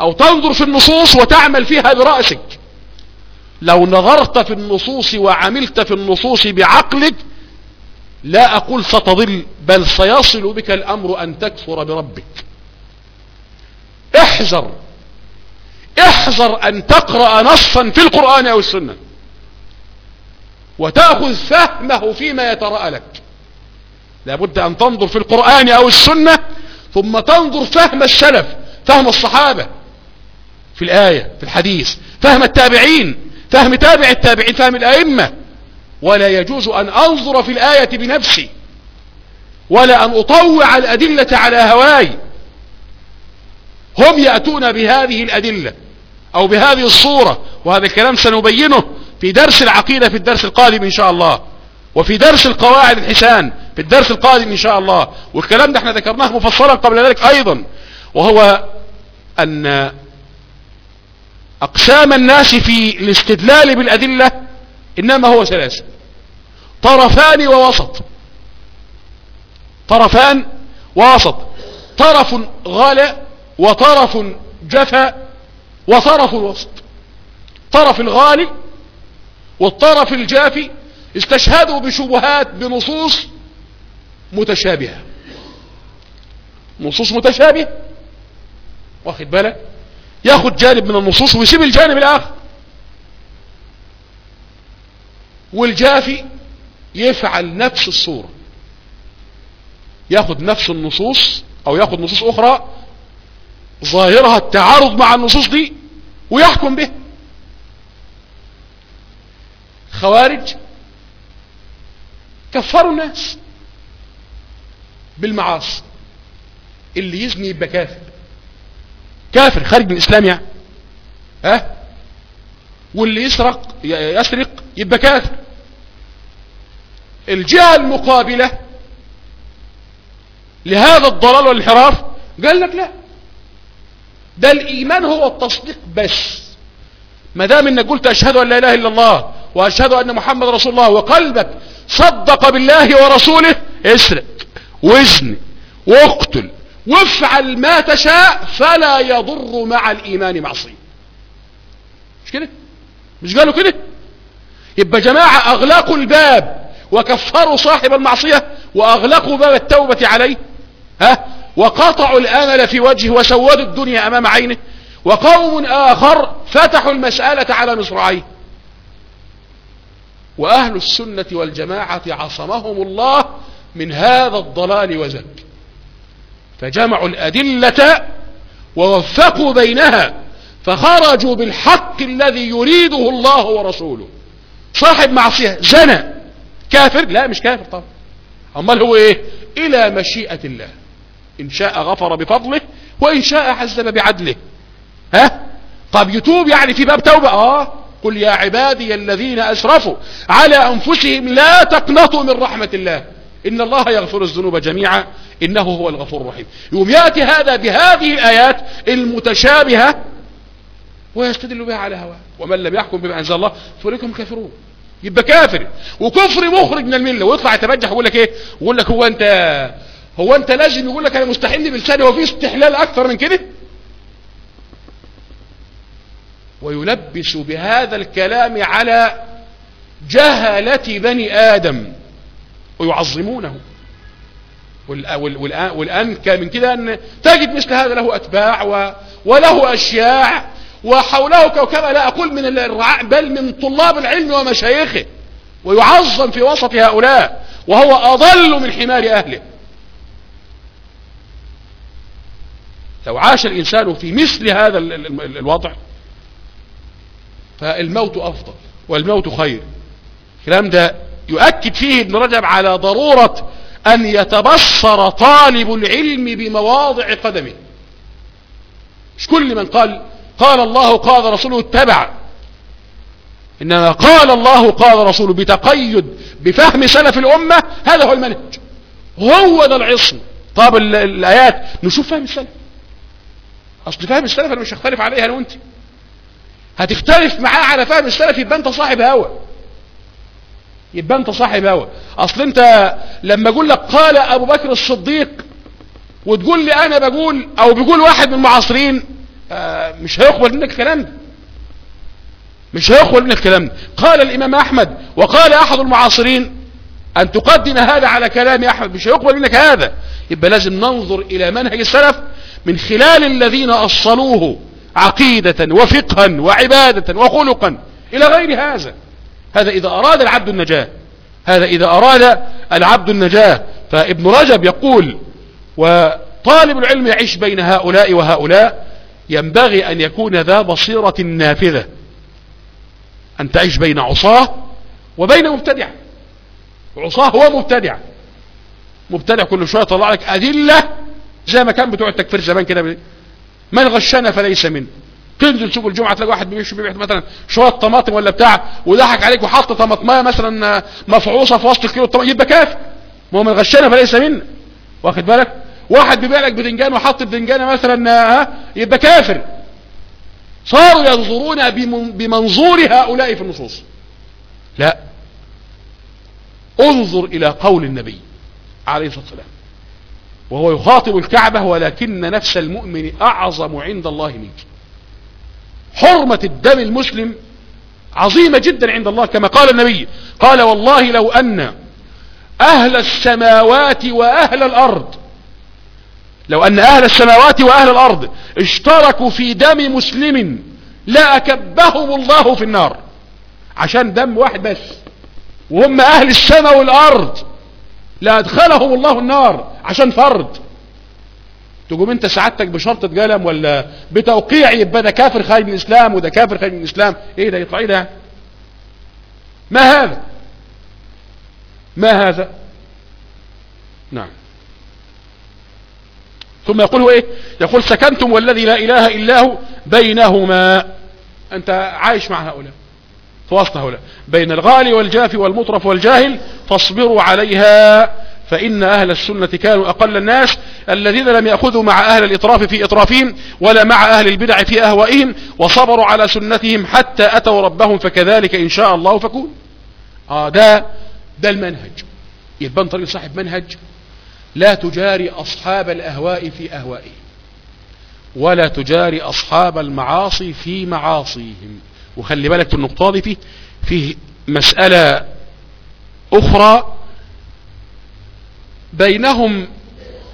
أو تنظر في النصوص وتعمل فيها برأسك. لو نظرت في النصوص وعملت في النصوص بعقلك لا أقول ستضل بل سيصل بك الأمر أن تكفر بربك. احذر. احذر أن تقرأ نصا في القرآن أو السنة. وتأخذ فهمه فيما يترأى لك. لابد أن تنظر في القرآن أو السنة ثم تنظر فهم السلف فهم الصحابة في الآية في الحديث فهم التابعين فهم تابع التابعين فهم الأئمة. ولا يجوز أن أنظر في الآية بنفسي ولا أن أطوع الأدلة على هواي. هم يأتون بهذه الأدلة أو بهذه الصورة وهذا الكلام سنبينه في درس العقيدة في الدرس القادم إن شاء الله وفي درس القواعد الحسان في الدرس القادم إن شاء الله. والكلام ده إحنا ذكرناه مفصلا قبل ذلك أيضا وهو أن أقسام الناس في الاستدلال بالأدلة إنما هو ثلاثة. طرفان ووسط. طرفان ووسط. طرف غلا وطرف جفا وطرف الوسط. طرف الغالي والطرف الجافي استشهدوا بشبهات بنصوص متشابهة. نصوص متشابهة. واخد بالك؟ ياخد جانب من النصوص ويسيب الجانب الآخر. والجافي يفعل نفس الصورة. ياخد نفس النصوص أو ياخد نصوص أخرى ظاهرها التعارض مع النصوص دي ويحكم به. خوارج كفروا الناس بالمعاصي. اللي يزني يبقى كافر. كافر خارج من الإسلام يعني. ها؟ واللي يسرق يسرق يبقى كافر. الجهة المقابلة لهذا الضلال والانحراف قال لك لا. ده الإيمان هو التصديق بس. ما دام إنك قلت أشهد أن لا إله إلا الله وأشهد أن محمد رسول الله وقلبك صدق بالله ورسوله اسرق وزن واقتل وافعل ما تشاء فلا يضر مع الإيمان معصية. مش كده؟ مش قالوا كده؟ يبقى جماعة اغلقوا الباب وكفروا صاحب المعصية وأغلقوا باب التوبة عليه ها؟ وقطعوا الأمل في وجهه وسودوا الدنيا أمام عينه وقوم آخر فتحوا المسألة على مصراعيه. وأهل السنة والجماعة عصمهم الله من هذا الضلال وزك. فجمعوا الأدلة ووفقوا بينها فخرجوا بالحق الذي يريده الله ورسوله. صاحب معصية زنى كافر؟ لا مش كافر طبعا. أمال هو إيه؟ إلى مشيئة الله. إن شاء غفر بفضله وإن شاء عذب بعدله. ها؟ طب يتوب يعني في باب توبة؟ آه. قل يا عبادي الذين أسرفوا على أنفسهم لا تقنطوا من رحمة الله. إن الله يغفر الذنوب جميعا. إنه هو الغفور الرحيم. يوم يأتي هذا بهذه الآيات المتشابهة ويستدل بها على هواه. ومن لم يحكم بما أنزل الله فأولئك هم كافرون يبقى كافر. وكفر مخرج من الملة. ويطلع يتبجح ويقول لك إيه؟ ويقول لك هو أنت هو أنت لازم يقول لك أنا مستحل بلساني هو في استحلال أكثر من كده؟ ويلبس بهذا الكلام على جهلة بني آدم. ويعظمونه. والآن من كده أن تجد مثل هذا له أتباع وله أشياع وحوله كوكبة لا أقول من الرعاء بل من طلاب العلم ومشايخه ويعظم في وسط هؤلاء وهو أضل من حمار أهله. لو عاش الإنسان في مثل هذا الوضع فالموت أفضل والموت خير. الكلام ده يؤكد فيه ابن رجب على ضرورة أن يتبصر طالب العلم بمواضع قدمه. مش كل من قال قال الله قال رسوله اتبع. إنما قال الله قال رسوله بتقيد بفهم سلف الأمة هذا هو المنهج. هو ده العصم. طب الآيات نشوف فهم السلف. أصل فهم السلف أنا مش هختلف عليها أنا وأنت. هتختلف معاه على فهم السلف يبقى أنت صاحب هوى يبقى أنت صاحب هوى أصل أنت لما أقول لك قال أبو بكر الصديق وتقول لي أنا بقول أو بيقول واحد من المعاصرين مش هيقبل منك الكلام ده مش هيقبل منك الكلام ده قال الإمام أحمد وقال أحد المعاصرين أن تقدم هذا على كلام أحمد. مش هيقبل منك هذا. يبقى لازم ننظر إلى منهج السلف من خلال الذين أصلوه عقيدة وفقها وعبادة وخلقا إلى غير هذا. هذا إذا أراد العبد النجاة. هذا إذا أراد العبد النجاة. فابن رجب يقول وطالب العلم يعيش بين هؤلاء وهؤلاء ينبغي أن يكون ذا بصيرة نافذة. أن تعيش بين عصاة وبين مبتدع. عصاة هو مبتدع. مبتدع كل شوية يطلع لك أدلة زي ما كان بتوع التكفير زمان كده. من غشنا فليس منه تنزل سوق الجمعة تلاقي واحد بيمشي بيبيع مثلا شوية طماطم ولا بتاع وضحك عليك وحط طماطمايه مثلا مفعوصة في وسط الكيلو الطماطم يبقى كافر ما هو من غشنا فليس منه واخد بالك؟ واحد بيبيع لك بدنجان وحط بدنجانه مثلا ها يبقى كافر. صاروا ينظرون بمنظور هؤلاء في النصوص. لا. انظر إلى قول النبي عليه الصلاة والسلام. وهو يخاطب الكعبة ولكن نفس المؤمن أعظم عند الله منك. حرمة الدم المسلم عظيمة جدا عند الله كما قال النبي. قال والله لو أن أهل السماوات وأهل الأرض لو أن أهل السماوات وأهل الأرض اشتركوا في دم مسلم لاكبهم الله في النار. عشان دم واحد بس. وهم أهل السماء والأرض. لادخلهم الله النار. عشان فرد. تقوم أنت سعادتك بشرطة قلم ولا بتوقيع يبقى ده كافر خارج من الإسلام وده كافر خارج من الإسلام. إيه ده؟ يطلع إيه ده؟ ما هذا؟ ما هذا؟ نعم. ثم يقول إيه؟ يقول سكنتم والذي لا إله إلا هو بينهما. أنت عايش مع هؤلاء. في وسط هؤلاء. بين الغالي والجاف والمطرف والجاهل فاصبروا عليها فإن أهل السنة كانوا أقل الناس الذين لم يأخذوا مع أهل الإطراف في إطرافهم ولا مع أهل البدع في أهوائهم وصبروا على سنتهم حتى أتوا ربهم فكذلك إن شاء الله فكون. آه ده ده المنهج. يبقى طريق صاحب منهج. لا تجاري أصحاب الأهواء في أهوائهم ولا تجاري أصحاب المعاصي في معاصيهم. وخلي بالك في النقطة دي فيه, فيه مسألة أخرى بينهم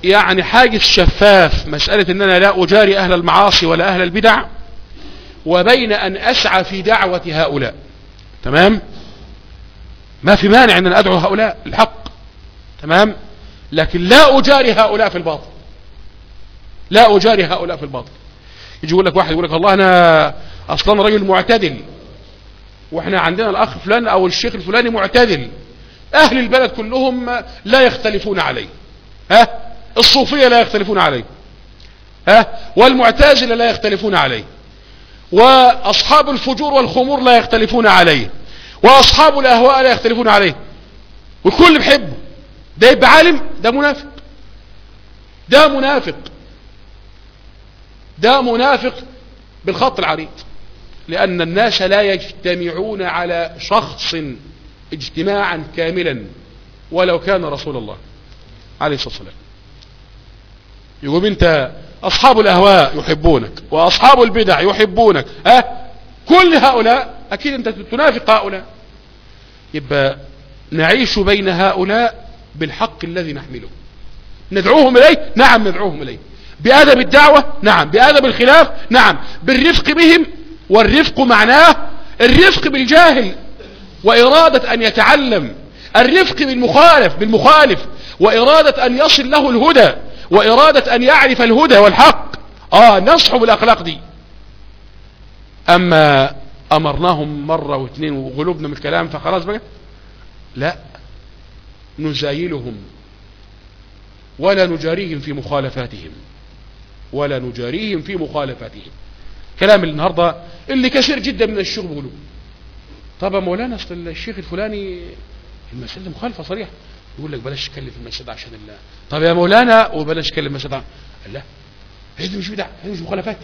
يعني حاجز شفاف مسألة ان أنا لا أجاري أهل المعاصي ولا أهل البدع وبين أن أسعى في دعوة هؤلاء. تمام؟ ما في مانع إن أنا أدعو هؤلاء الحق. تمام؟ لكن لا أجاري هؤلاء في الباطل. لا أجاري هؤلاء في الباطل. يجي يقول لك واحد يقول لك والله أنا أصلا رجل معتدل. وإحنا عندنا الأخ فلان أو الشيخ الفلاني معتدل. أهل البلد كلهم لا يختلفون عليه. ها؟ الصوفية لا يختلفون عليه. ها؟ والمعتزلة لا يختلفون عليه. وأصحاب الفجور والخمور لا يختلفون عليه. وأصحاب الأهواء لا يختلفون عليه. والكل بيحبه ده يبقى عالم ده منافق. ده منافق. ده منافق بالخط العريض. لأن الناس لا يجتمعون على شخص اجتماعا كاملا ولو كان رسول الله عليه الصلاة والسلام. يقول أنت أصحاب الأهواء يحبونك وأصحاب البدع يحبونك. أه كل هؤلاء أكيد أنت تنافق هؤلاء. يبقى نعيش بين هؤلاء بالحق الذي نحمله. ندعوهم إليه؟ نعم ندعوهم إليه. بأدب الدعوة؟ نعم. بأدب الخلاف؟ نعم. بالرفق بهم؟ والرفق معناه الرفق بالجاهل وإرادة أن يتعلم. الرفق بالمخالف بالمخالف. وإرادة أن يصل له الهدى. وإرادة أن يعرف الهدى والحق. آه نصحب الأخلاق دي. أما أمرناهم مرة واثنين وغلوبنا من الكلام فخلاص بقى. لا. نزايلهم ولا نجاريهم في مخالفاتهم. ولا نجاريهم في مخالفاتهم. كلام النهاردة اللي كثير جدا من الشيوخ بيقولوا طب يا مولانا أصل الشيخ الفلاني المسألة مخالفة صريحة يقول لك بلاش تتكلم في المسألة عشان الله طب يا مولانا وبلاش تتكلم في المسألة لا هذه مش بدع هذه مش مخالفات.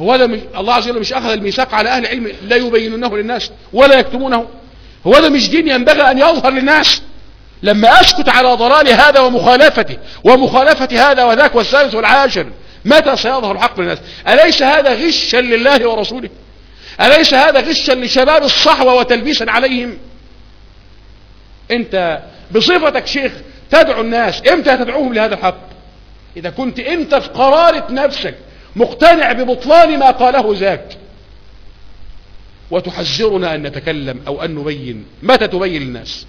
هو هذا مش الله عز وجل مش أخذ الميثاق على أهل العلم لا يبينونه للناس ولا يكتمونه. هو هذا مش دين ينبغي أن يظهر للناس. لما أسكت على ضلال هذا ومخالفته ومخالفة هذا وذاك والثالث والعاشر متى سيظهر الحق للناس أليس هذا غشا لله ورسوله؟ أليس هذا غشا لشباب الصحوة وتلبيسا عليهم؟ أنت بصفتك شيخ تدعو الناس إمتى تدعوهم لهذا الحق؟ إذا كنت أنت في قرارة نفسك مقتنع ببطلان ما قاله ذاك وتحذرنا أن نتكلم أو أن نبين. متى تبين للناس؟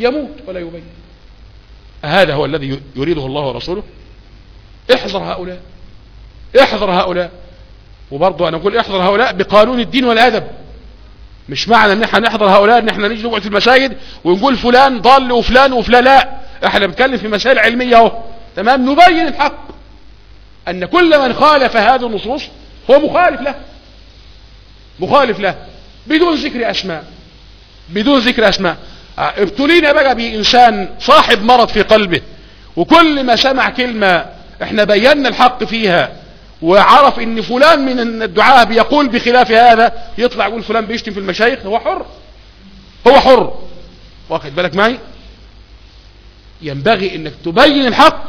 يموت ولا يبين هذا هو الذي يريده الله ورسوله. احذر هؤلاء. احذر هؤلاء. وبرضه أنا أقول احذر هؤلاء بقانون الدين والأدب. مش معنى إن إحنا نحضر هؤلاء إن إحنا نيجي نقعد في المساجد ونقول فلان ضل وفلان وفلان. لا إحنا بنتكلم في مسائل علمية أهو. تمام؟ نبين الحق. أن كل من خالف هذه النصوص هو مخالف له. مخالف له. بدون ذكر أسماء. بدون ذكر أسماء. ابتلينا بقى بإنسان صاحب مرض في قلبه. وكل ما سمع كلمة إحنا بينا الحق فيها وعرف إن فلان من الدعاء بيقول بخلاف هذا يطلع يقول فلان بيشتم في المشايخ هو حر. هو حر. واخد بالك معي؟ ينبغي إنك تبين الحق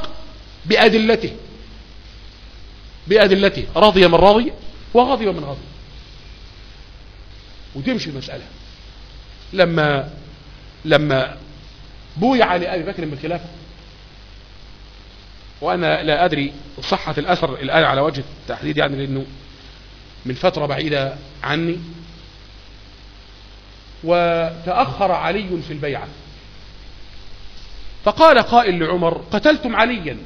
بأدلته. بأدلته. رضي من رضي وغضب من غضب. وتمشي المسألة. لما لما بويع لأبي بكر بالخلافة وأنا لا أدري صحة الأثر الآن على وجه التحديد يعني لأنه من فترة بعيدة عني. وتأخر علي في البيعة. فقال قائل لعمر قتلتم عليا؟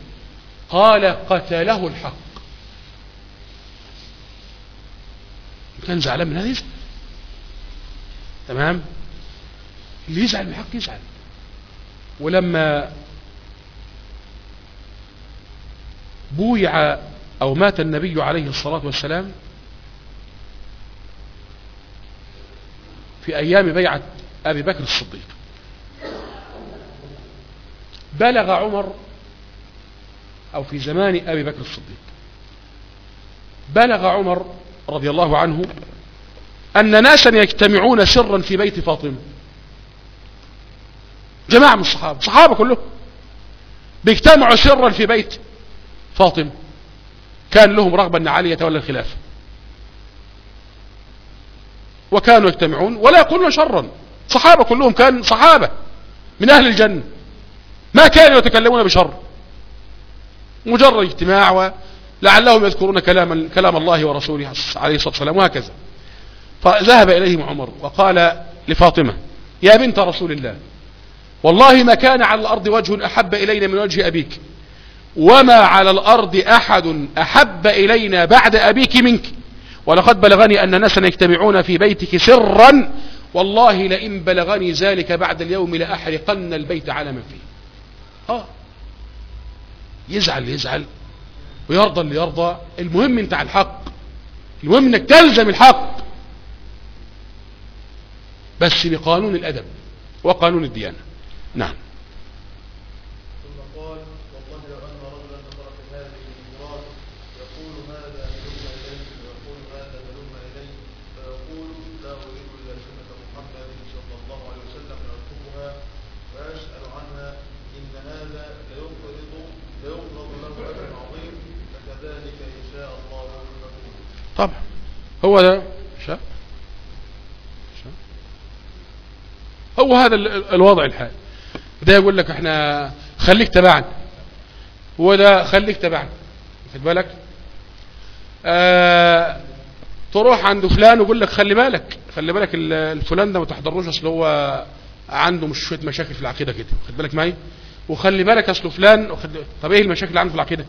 قال قتله الحق. كان زعلان من هذا تمام؟ اللي يزعل من الحق يزعل. ولما بويع أو مات النبي عليه الصلاة والسلام في أيام بيعة أبي بكر الصديق بلغ عمر أو في زمان أبي بكر الصديق بلغ عمر رضي الله عنه أن ناسا يجتمعون سرا في بيت فاطمة. جماعة من الصحابة صحابة كلهم. بيجتمعوا سرا في بيت فاطمة. كان لهم رغبة أن علي يتولى الخلافة وكانوا يجتمعون ولا يقولون شرا. صحابة كلهم كان صحابة من أهل الجنة. ما كانوا يتكلمون بشر. مجرد اجتماع ولعلهم يذكرون كلام كلام الله ورسوله عليه الصلاة والسلام وهكذا. فذهب إليهم عمر وقال لفاطمة يا بنت رسول الله والله ما كان على الأرض وجه أحب إلينا من وجه أبيك. وما على الأرض أحد أحب إلينا بعد أبيك منك. ولقد بلغني أن ناسا يجتمعون في بيتك سرا. والله لئن بلغني ذلك بعد اليوم لأحرقن البيت على من فيه. آه. يزعل اللي يزعل. ويرضى اللي يرضى. المهم أنت على الحق. المهم إنك تلزم الحق. بس بقانون الأدب وقانون الديانة. نعم. ثم قال والله لو أن رجلا نظر في هذه المراد يقول هذا هلم إليه؟ ويقول هذا هلم إليه؟ فيقول لا أريد إلا سنة محمد صلى الله عليه وسلم عنها إن هذا ليقرض ليقرض له أجر عظيم فكذلك إن شاء الله نكون طبعا. هو ده. شاء. شاء. هو هذا ال- الوضع الحالي. ده يقول لك إحنا خليك تبعنا وده خليك تبعنا خد بالك؟ آه تروح عند فلان ويقول لك خلي بالك. خلي بالك ال- الفلان ده ما تحضروش أصل هو عنده مش شوية مشاكل في العقيدة كده. خد بالك معي؟ وخلي بالك أصل فلان واخد طب إيه المشاكل اللي عنده في العقيدة؟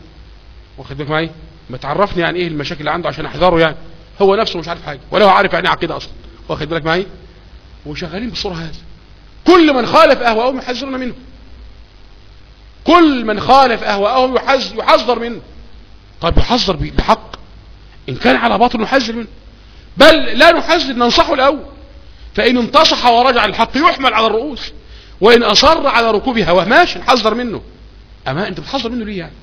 واخد بالك معي؟ ما تعرفني يعني إيه المشاكل اللي عنده عشان أحذره يعني. هو نفسه مش عارف حاجة ولا هو عارف يعني إيه عقيدة أصلا. واخد بالك معي؟ وشغالين بالصورة هذه كل من خالف اهواءهم يحذرنا منه. كل من خالف اهواءهم يحذ يحذر منه. طب يحذر بحق. إن كان على باطل نحذر منه. بل لا نحذر ننصحه الأول. فإن انتصح ورجع الحق يحمل على الرؤوس. وإن أصر على ركوب هواه ماشي نحذر منه. أما أنت بتحذر منه ليه يعني؟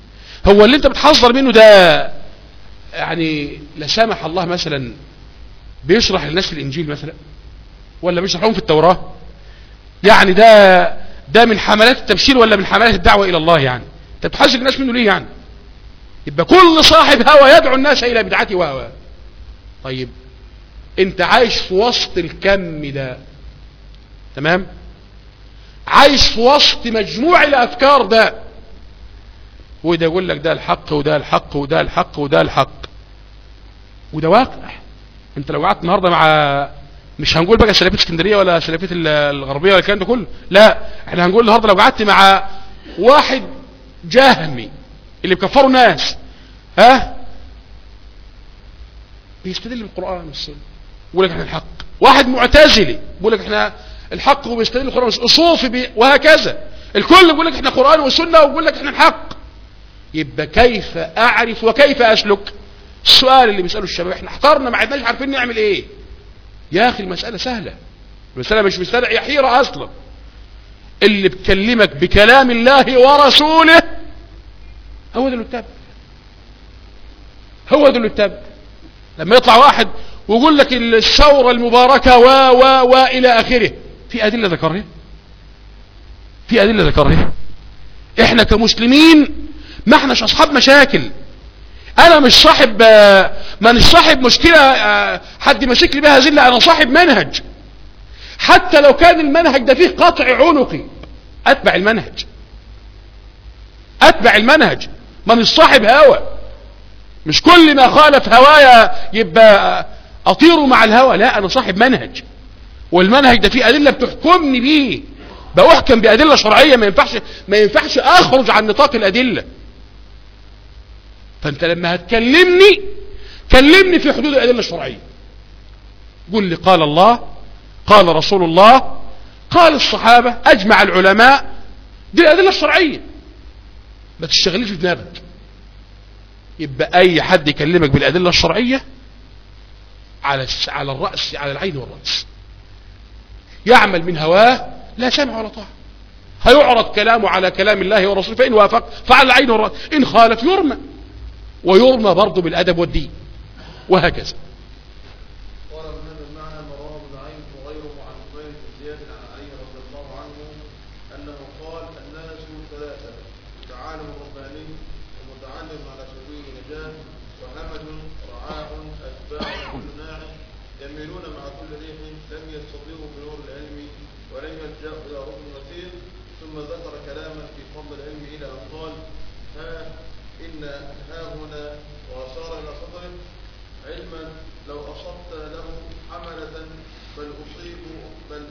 هو اللي أنت بتحذر منه ده يعني لا سامح الله مثلا بيشرح للناس الإنجيل مثلا ولا بيشرح لهم في التوراة؟ يعني ده ده من حملات التبشير ولا من حملات الدعوة إلى الله يعني؟ أنت بتحذر الناس منه ليه يعني؟ يبقى كل صاحب هوى يدعو الناس إلى بدعته وهواه طيب أنت عايش في وسط الكم ده. تمام؟ عايش في وسط مجموع الأفكار ده. وده يقول لك ده الحق وده الحق وده الحق وده الحق. وده واقع. أنت لو قعدت النهارده مع مش هنقول بقى سلفيه اسكندرية ولا سلفيه الغربية ولا الكلام ده كله. لا إحنا هنقول النهارده لو قعدت مع واحد جهمي اللي بكفروا الناس ها؟ بيستدل بالقرآن والسنة. يقول لك إحنا الحق. واحد معتزلي يقول لك إحنا الحق وبيستدل بالقرآن صوفي بي وهكذا. الكل يقول لك إحنا قرآن وسنة ويقول لك إحنا الحق. يبقى كيف أعرف وكيف أسلك؟ السؤال اللي بيسأله الشباب إحنا احترنا ما عدناش عارفين نعمل إيه. يا أخي المسألة سهلة. المسألة مش مستدعيه حيره أصلا. اللي بكلمك بكلام الله ورسوله هو ده اللي هو ده اللي لما يطلع واحد ويقول لك الثورة المباركة و و و إلى آخره في أدلة ذكرها؟ في أدلة ذكرها؟ إحنا كمسلمين ما إحناش أصحاب مشاكل. أنا مش صاحب مش صاحب مشكلة حد ماسك لي بها زلة أنا صاحب منهج. حتى لو كان المنهج ده فيه قطع عنقي أتبع المنهج. أتبع المنهج. ما مش صاحب هوى مش كل ما خالف هوايا يبقى أطير مع الهوى لا أنا صاحب منهج. والمنهج ده فيه أدلة بتحكمني بيه. بأحكم بأدلة شرعية ما ينفعش ما ينفعش أخرج عن نطاق الأدلة. فأنت لما هتكلمني كلمني في حدود الأدلة الشرعية. قل لي قال الله قال رسول الله قال الصحابة أجمع العلماء. دي الأدلة الشرعية. ما تشتغليش في دماغك. يبقى أي حد يكلمك بالأدلة الشرعية على على الرأس على العين والرأس. يعمل من هواه لا سمع ولا طاعة. هيعرض كلامه على كلام الله ورسوله فإن وافق فعلى العين والرأس. إن خالف يرمى. ويرمى برضه بالأدب والدين. وهكذا. ثم ذكر كلاما في فضل العلم إلى ان قال ها إن ها هنا وأشار إلى صدره علما لو أصبت له حملة بل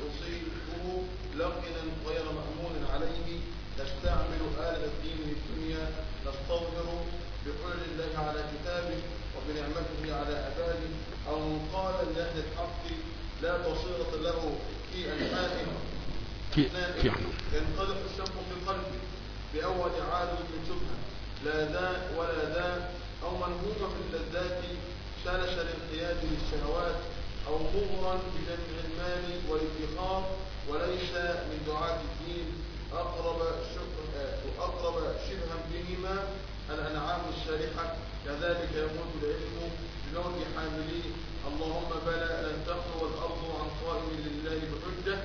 أصيبه لقنا غير مأمون عليه نستعمل آل الدين للدنيا نستظهر بحلل الله على كتابه وبنعمته على عباده أو قال لأهل الحق لا بصيرة له في أنحائه في في ينقدح الشمس في قلبه بأول عالم من شبهة لا ذا ولا ذا أو منهوم في اللذات سلس الانقياد للشهوات أو مغرا بجمع المال والادخار وليس من دعاة الدين أقرب أقرب شبها بهما الأنعام الشارحة كذلك يموت العلم بموت حامليه اللهم بلى لن تخلو الأرض عن قائم لله بحجة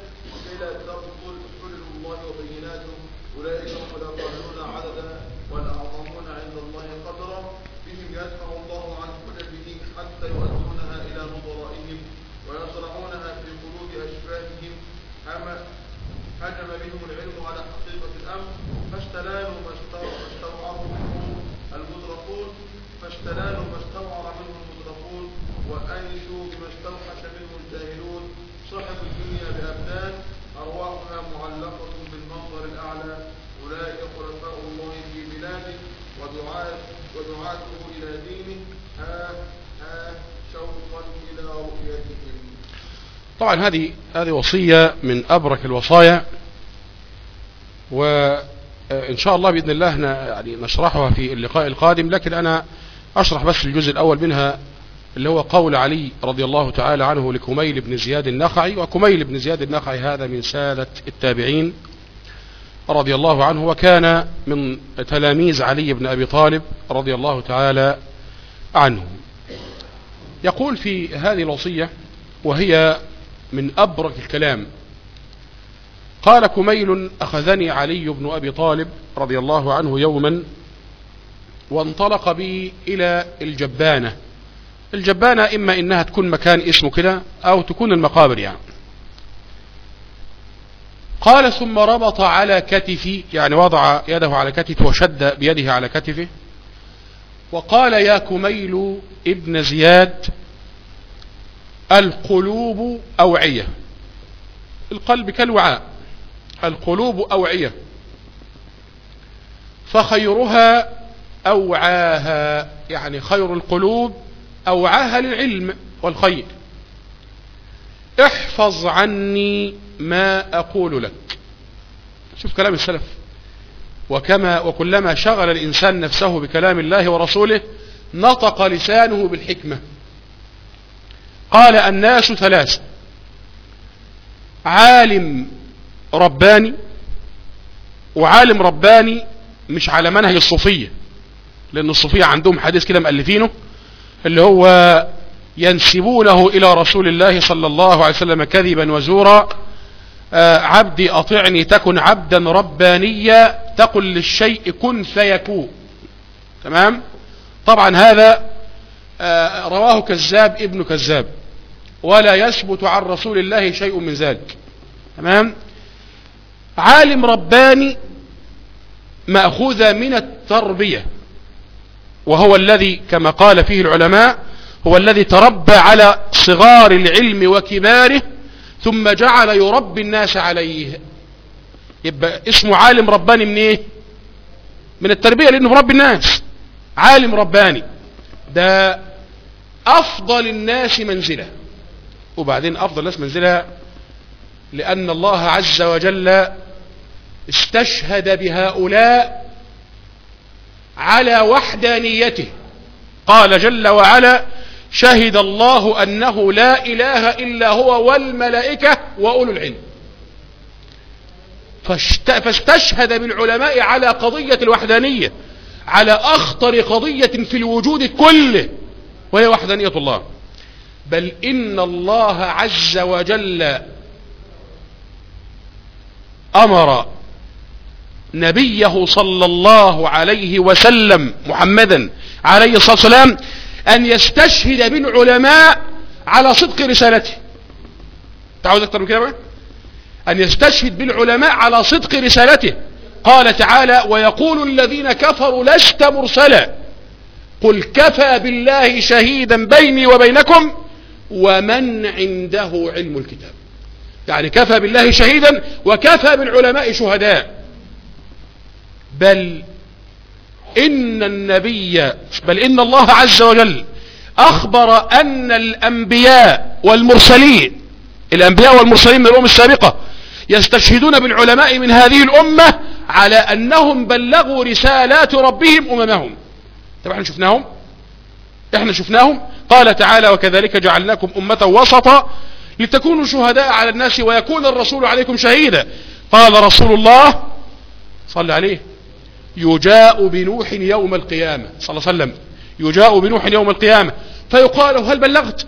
كي لا تبطل حلل الله وبيناته أولئك هم الأقلون عددا والأعظمون عند الله قدرا بهم يدفع الله عن حججه حتى يؤدونها إلى نظرائهم ويزرعونها في قلوب أشباههم هجم بهم العلم على حقيقة الأمر فاستلانوا ما استوعروا منه المدركون فاستلانوا ما استوعر منه المدركون وأنسوا بما استوحش منه الجاهلون صاحب الدنيا بأبدان أرواحها معلقة بالمنظر الأعلى أولئك خلفاء الله في بلاده ودعاة ودعاته إلى دينه ها ها شوقا إلى رؤيتهم طبعا هذه هذه وصية من أبرك الوصايا وإن شاء الله بإذن الله يعني نشرحها في اللقاء القادم لكن أنا أشرح بس الجزء الأول منها اللي هو قول علي رضي الله تعالى عنه لكميل بن زياد النخعي وكميل بن زياد النخعي هذا من سادة التابعين رضي الله عنه وكان من تلاميذ علي بن أبي طالب رضي الله تعالى عنه. يقول في هذه الوصية وهي من أبرك الكلام. قال كميل أخذني علي بن أبي طالب رضي الله عنه يوما وانطلق بي إلى الجبانة. الجبانة إما إنها تكون مكان اسمه كده أو تكون المقابر يعني. قال ثم ربط على كتفي يعني وضع يده على كتفه وشد بيده على كتفه. وقال يا كميل ابن زياد القلوب أوعية. القلب كالوعاء. القلوب أوعية. فخيرها أوعاها. يعني خير القلوب أوعاها للعلم والخير. احفظ عني ما أقول لك. شوف كلام السلف. وكما وكلما شغل الإنسان نفسه بكلام الله ورسوله نطق لسانه بالحكمة. قال الناس ثلاثة. عالم رباني وعالم رباني مش على منهج الصوفية لأن الصوفية عندهم حديث كده مألفينه اللي هو ينسبونه إلى رسول الله صلى الله عليه وسلم كذبا وزورا آه عبدي أطعني تكن عبدا ربانيا تقل للشيء كن فيكون. تمام؟ طبعا هذا آه رواه كذاب ابن كذاب. ولا يثبت عن رسول الله شيء من ذلك. تمام؟ عالم رباني مأخوذة من التربية وهو الذي كما قال فيه العلماء هو الذي تربى على صغار العلم وكباره ثم جعل يربي الناس عليه. يبقى اسمه عالم رباني من إيه؟ من التربية لأنه ربي الناس. عالم رباني. ده أفضل الناس منزلة. وبعدين أفضل الناس منزلة لأن الله عز وجل استشهد بهؤلاء على وحدانيته. قال جل وعلا شهد الله أنه لا إله إلا هو والملائكة وأولو العلم. فاستشهد بالعلماء على قضية الوحدانية على أخطر قضية في الوجود كله وهي وحدانية الله. بل إن الله عز وجل أمر نبيه صلى الله عليه وسلم محمدا عليه الصلاة والسلام أن يستشهد بالعلماء على صدق رسالته. تعود أكثر من كده بقى. أن يستشهد بالعلماء على صدق رسالته. قال تعالى ويقول الذين كفروا لست مرسلا. قل كفى بالله شهيدا بيني وبينكم ومن عنده علم الكتاب. يعني كفى بالله شهيدا وكفى بالعلماء شهداء. بل إن النبي بل إن الله عز وجل أخبر أن الأنبياء والمرسلين الأنبياء والمرسلين من الأمم السابقة يستشهدون بالعلماء من هذه الأمة على أنهم بلغوا رسالات ربهم أممهم. طب إحنا شفناهم؟ إحنا شفناهم؟ قال تعالى وكذلك جعلناكم أمة وسطا لتكونوا شهداء على الناس ويكون الرسول عليكم شهيدا. قال رسول الله صلى عليه. يجاء بنوح يوم القيامة. صلى الله عليه وسلم. يجاء بنوح يوم القيامة. فيقال له هل بلغت؟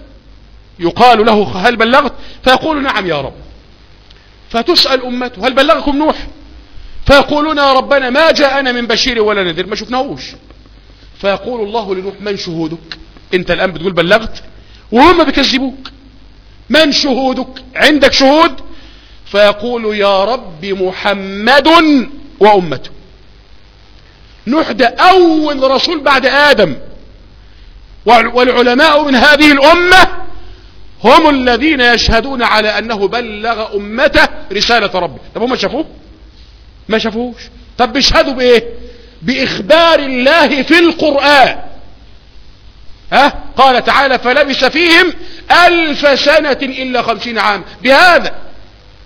يقال له هل بلغت؟ فيقول نعم يا رب. فتسأل أمته هل بلغكم نوح؟ فيقولون يا ربنا ما جاءنا من بشير ولا نذير. ما شفناهوش. فيقول الله لنوح من شهودك؟ انت الآن بتقول بلغت وهم بيكذبوك من شهودك؟ عندك شهود؟ فيقول يا رب محمد وأمته. نوح ده أول رسول بعد آدم. والعلماء من هذه الأمة هم الذين يشهدون على أنه بلغ أمته رسالة ربه. طب هم شافوه؟ ما شافوهش طب بيشهدوا بإيه؟ بإخبار الله في القرآن. ها؟ قال تعالى فلبس فيهم ألف سنة إلا خمسين عام. بهذا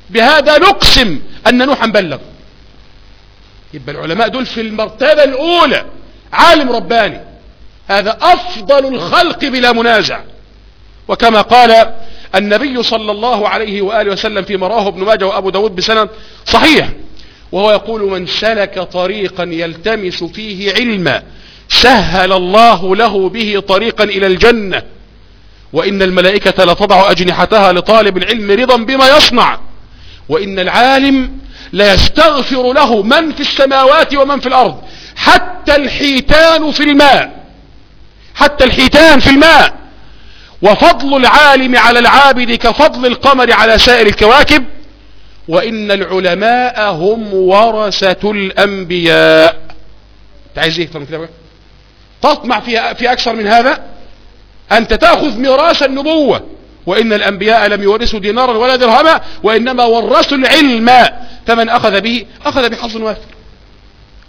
بهذا نقسم أن نوحا بلغ. يبقى العلماء دول في المرتبة الأولى. عالم رباني. هذا أفضل الخلق بلا منازع. وكما قال النبي صلى الله عليه وآله وسلم في مراه ابن ماجه وأبو داود بسند صحيح. وهو يقول من سلك طريقا يلتمس فيه علما سهل الله له به طريقا إلى الجنة. وإن الملائكة لتضع أجنحتها لطالب العلم رضا بما يصنع. وإن العالم لا يستغفر له من في السماوات ومن في الأرض. حتى الحيتان في الماء. حتى الحيتان في الماء. وفضل العالم على العابد كفضل القمر على سائر الكواكب. وإن العلماء هم ورثة الأنبياء. انت عايز إيه من كده. تطمع في في أكثر من هذا؟ أنت تأخذ ميراث النبوة وإن الأنبياء لم يورثوا دينارا ولا درهما وإنما ورثوا العلم. فمن أخذ به؟ أخذ بحظ وافر.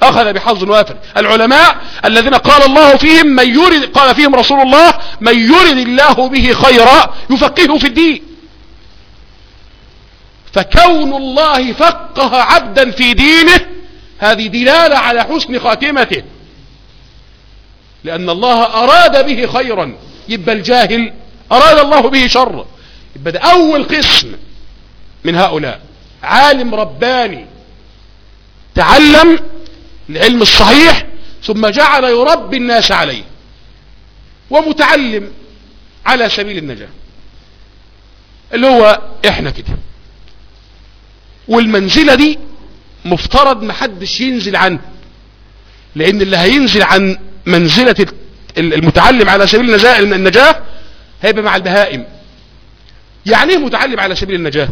أخذ بحظ وافر. العلماء الذين قال الله فيهم من يرد قال فيهم رسول الله من يرد الله به خيرا يفقهه في الدين. فكون الله فقه عبدا في دينه هذه دلالة على حسن خاتمته. لأن الله أراد به خيرا. يبقى الجاهل أراد الله به شر. يبقى ده أول قسم من هؤلاء. عالم رباني. تعلم العلم الصحيح ثم جعل يربي الناس عليه. ومتعلم على سبيل النجاة. اللي هو إحنا كده. والمنزلة دي مفترض محدش ينزل عنه. لأن اللي هينزل عن منزلة المتعلم على سبيل النجاة هيبقى مع البهائم. يعني إيه متعلم على سبيل النجاة؟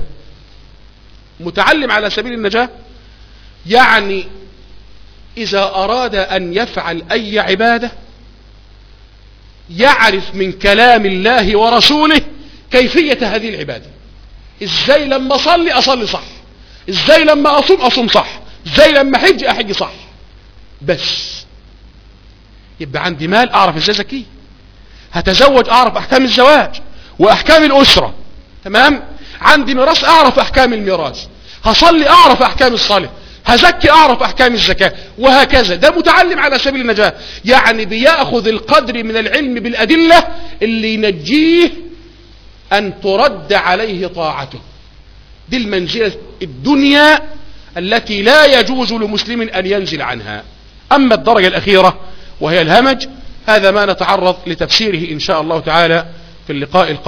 متعلم على سبيل النجاة يعني إذا أراد أن يفعل أي عبادة يعرف من كلام الله ورسوله كيفية هذه العبادة. إزاي لما أصلي أصلي صح. إزاي لما أصوم أصوم صح. إزاي لما حج أحج صح. بس. يبقى عندي مال أعرف إزاي زكيه هتزوج أعرف أحكام الزواج وأحكام الأسرة تمام؟ عندي ميراث أعرف أحكام الميراث هصلي أعرف أحكام الصلاة هزكي أعرف أحكام الزكاة وهكذا. ده متعلم على سبيل النجاة. يعني بيأخذ القدر من العلم بالأدلة اللي ينجيه أن ترد عليه طاعته. دي المنزلة الدنيا التي لا يجوز لمسلم أن ينزل عنها. أما الدرجة الأخيرة وهي الهمج هذا ما نتعرض لتفسيره إن شاء الله تعالى في اللقاء القادم.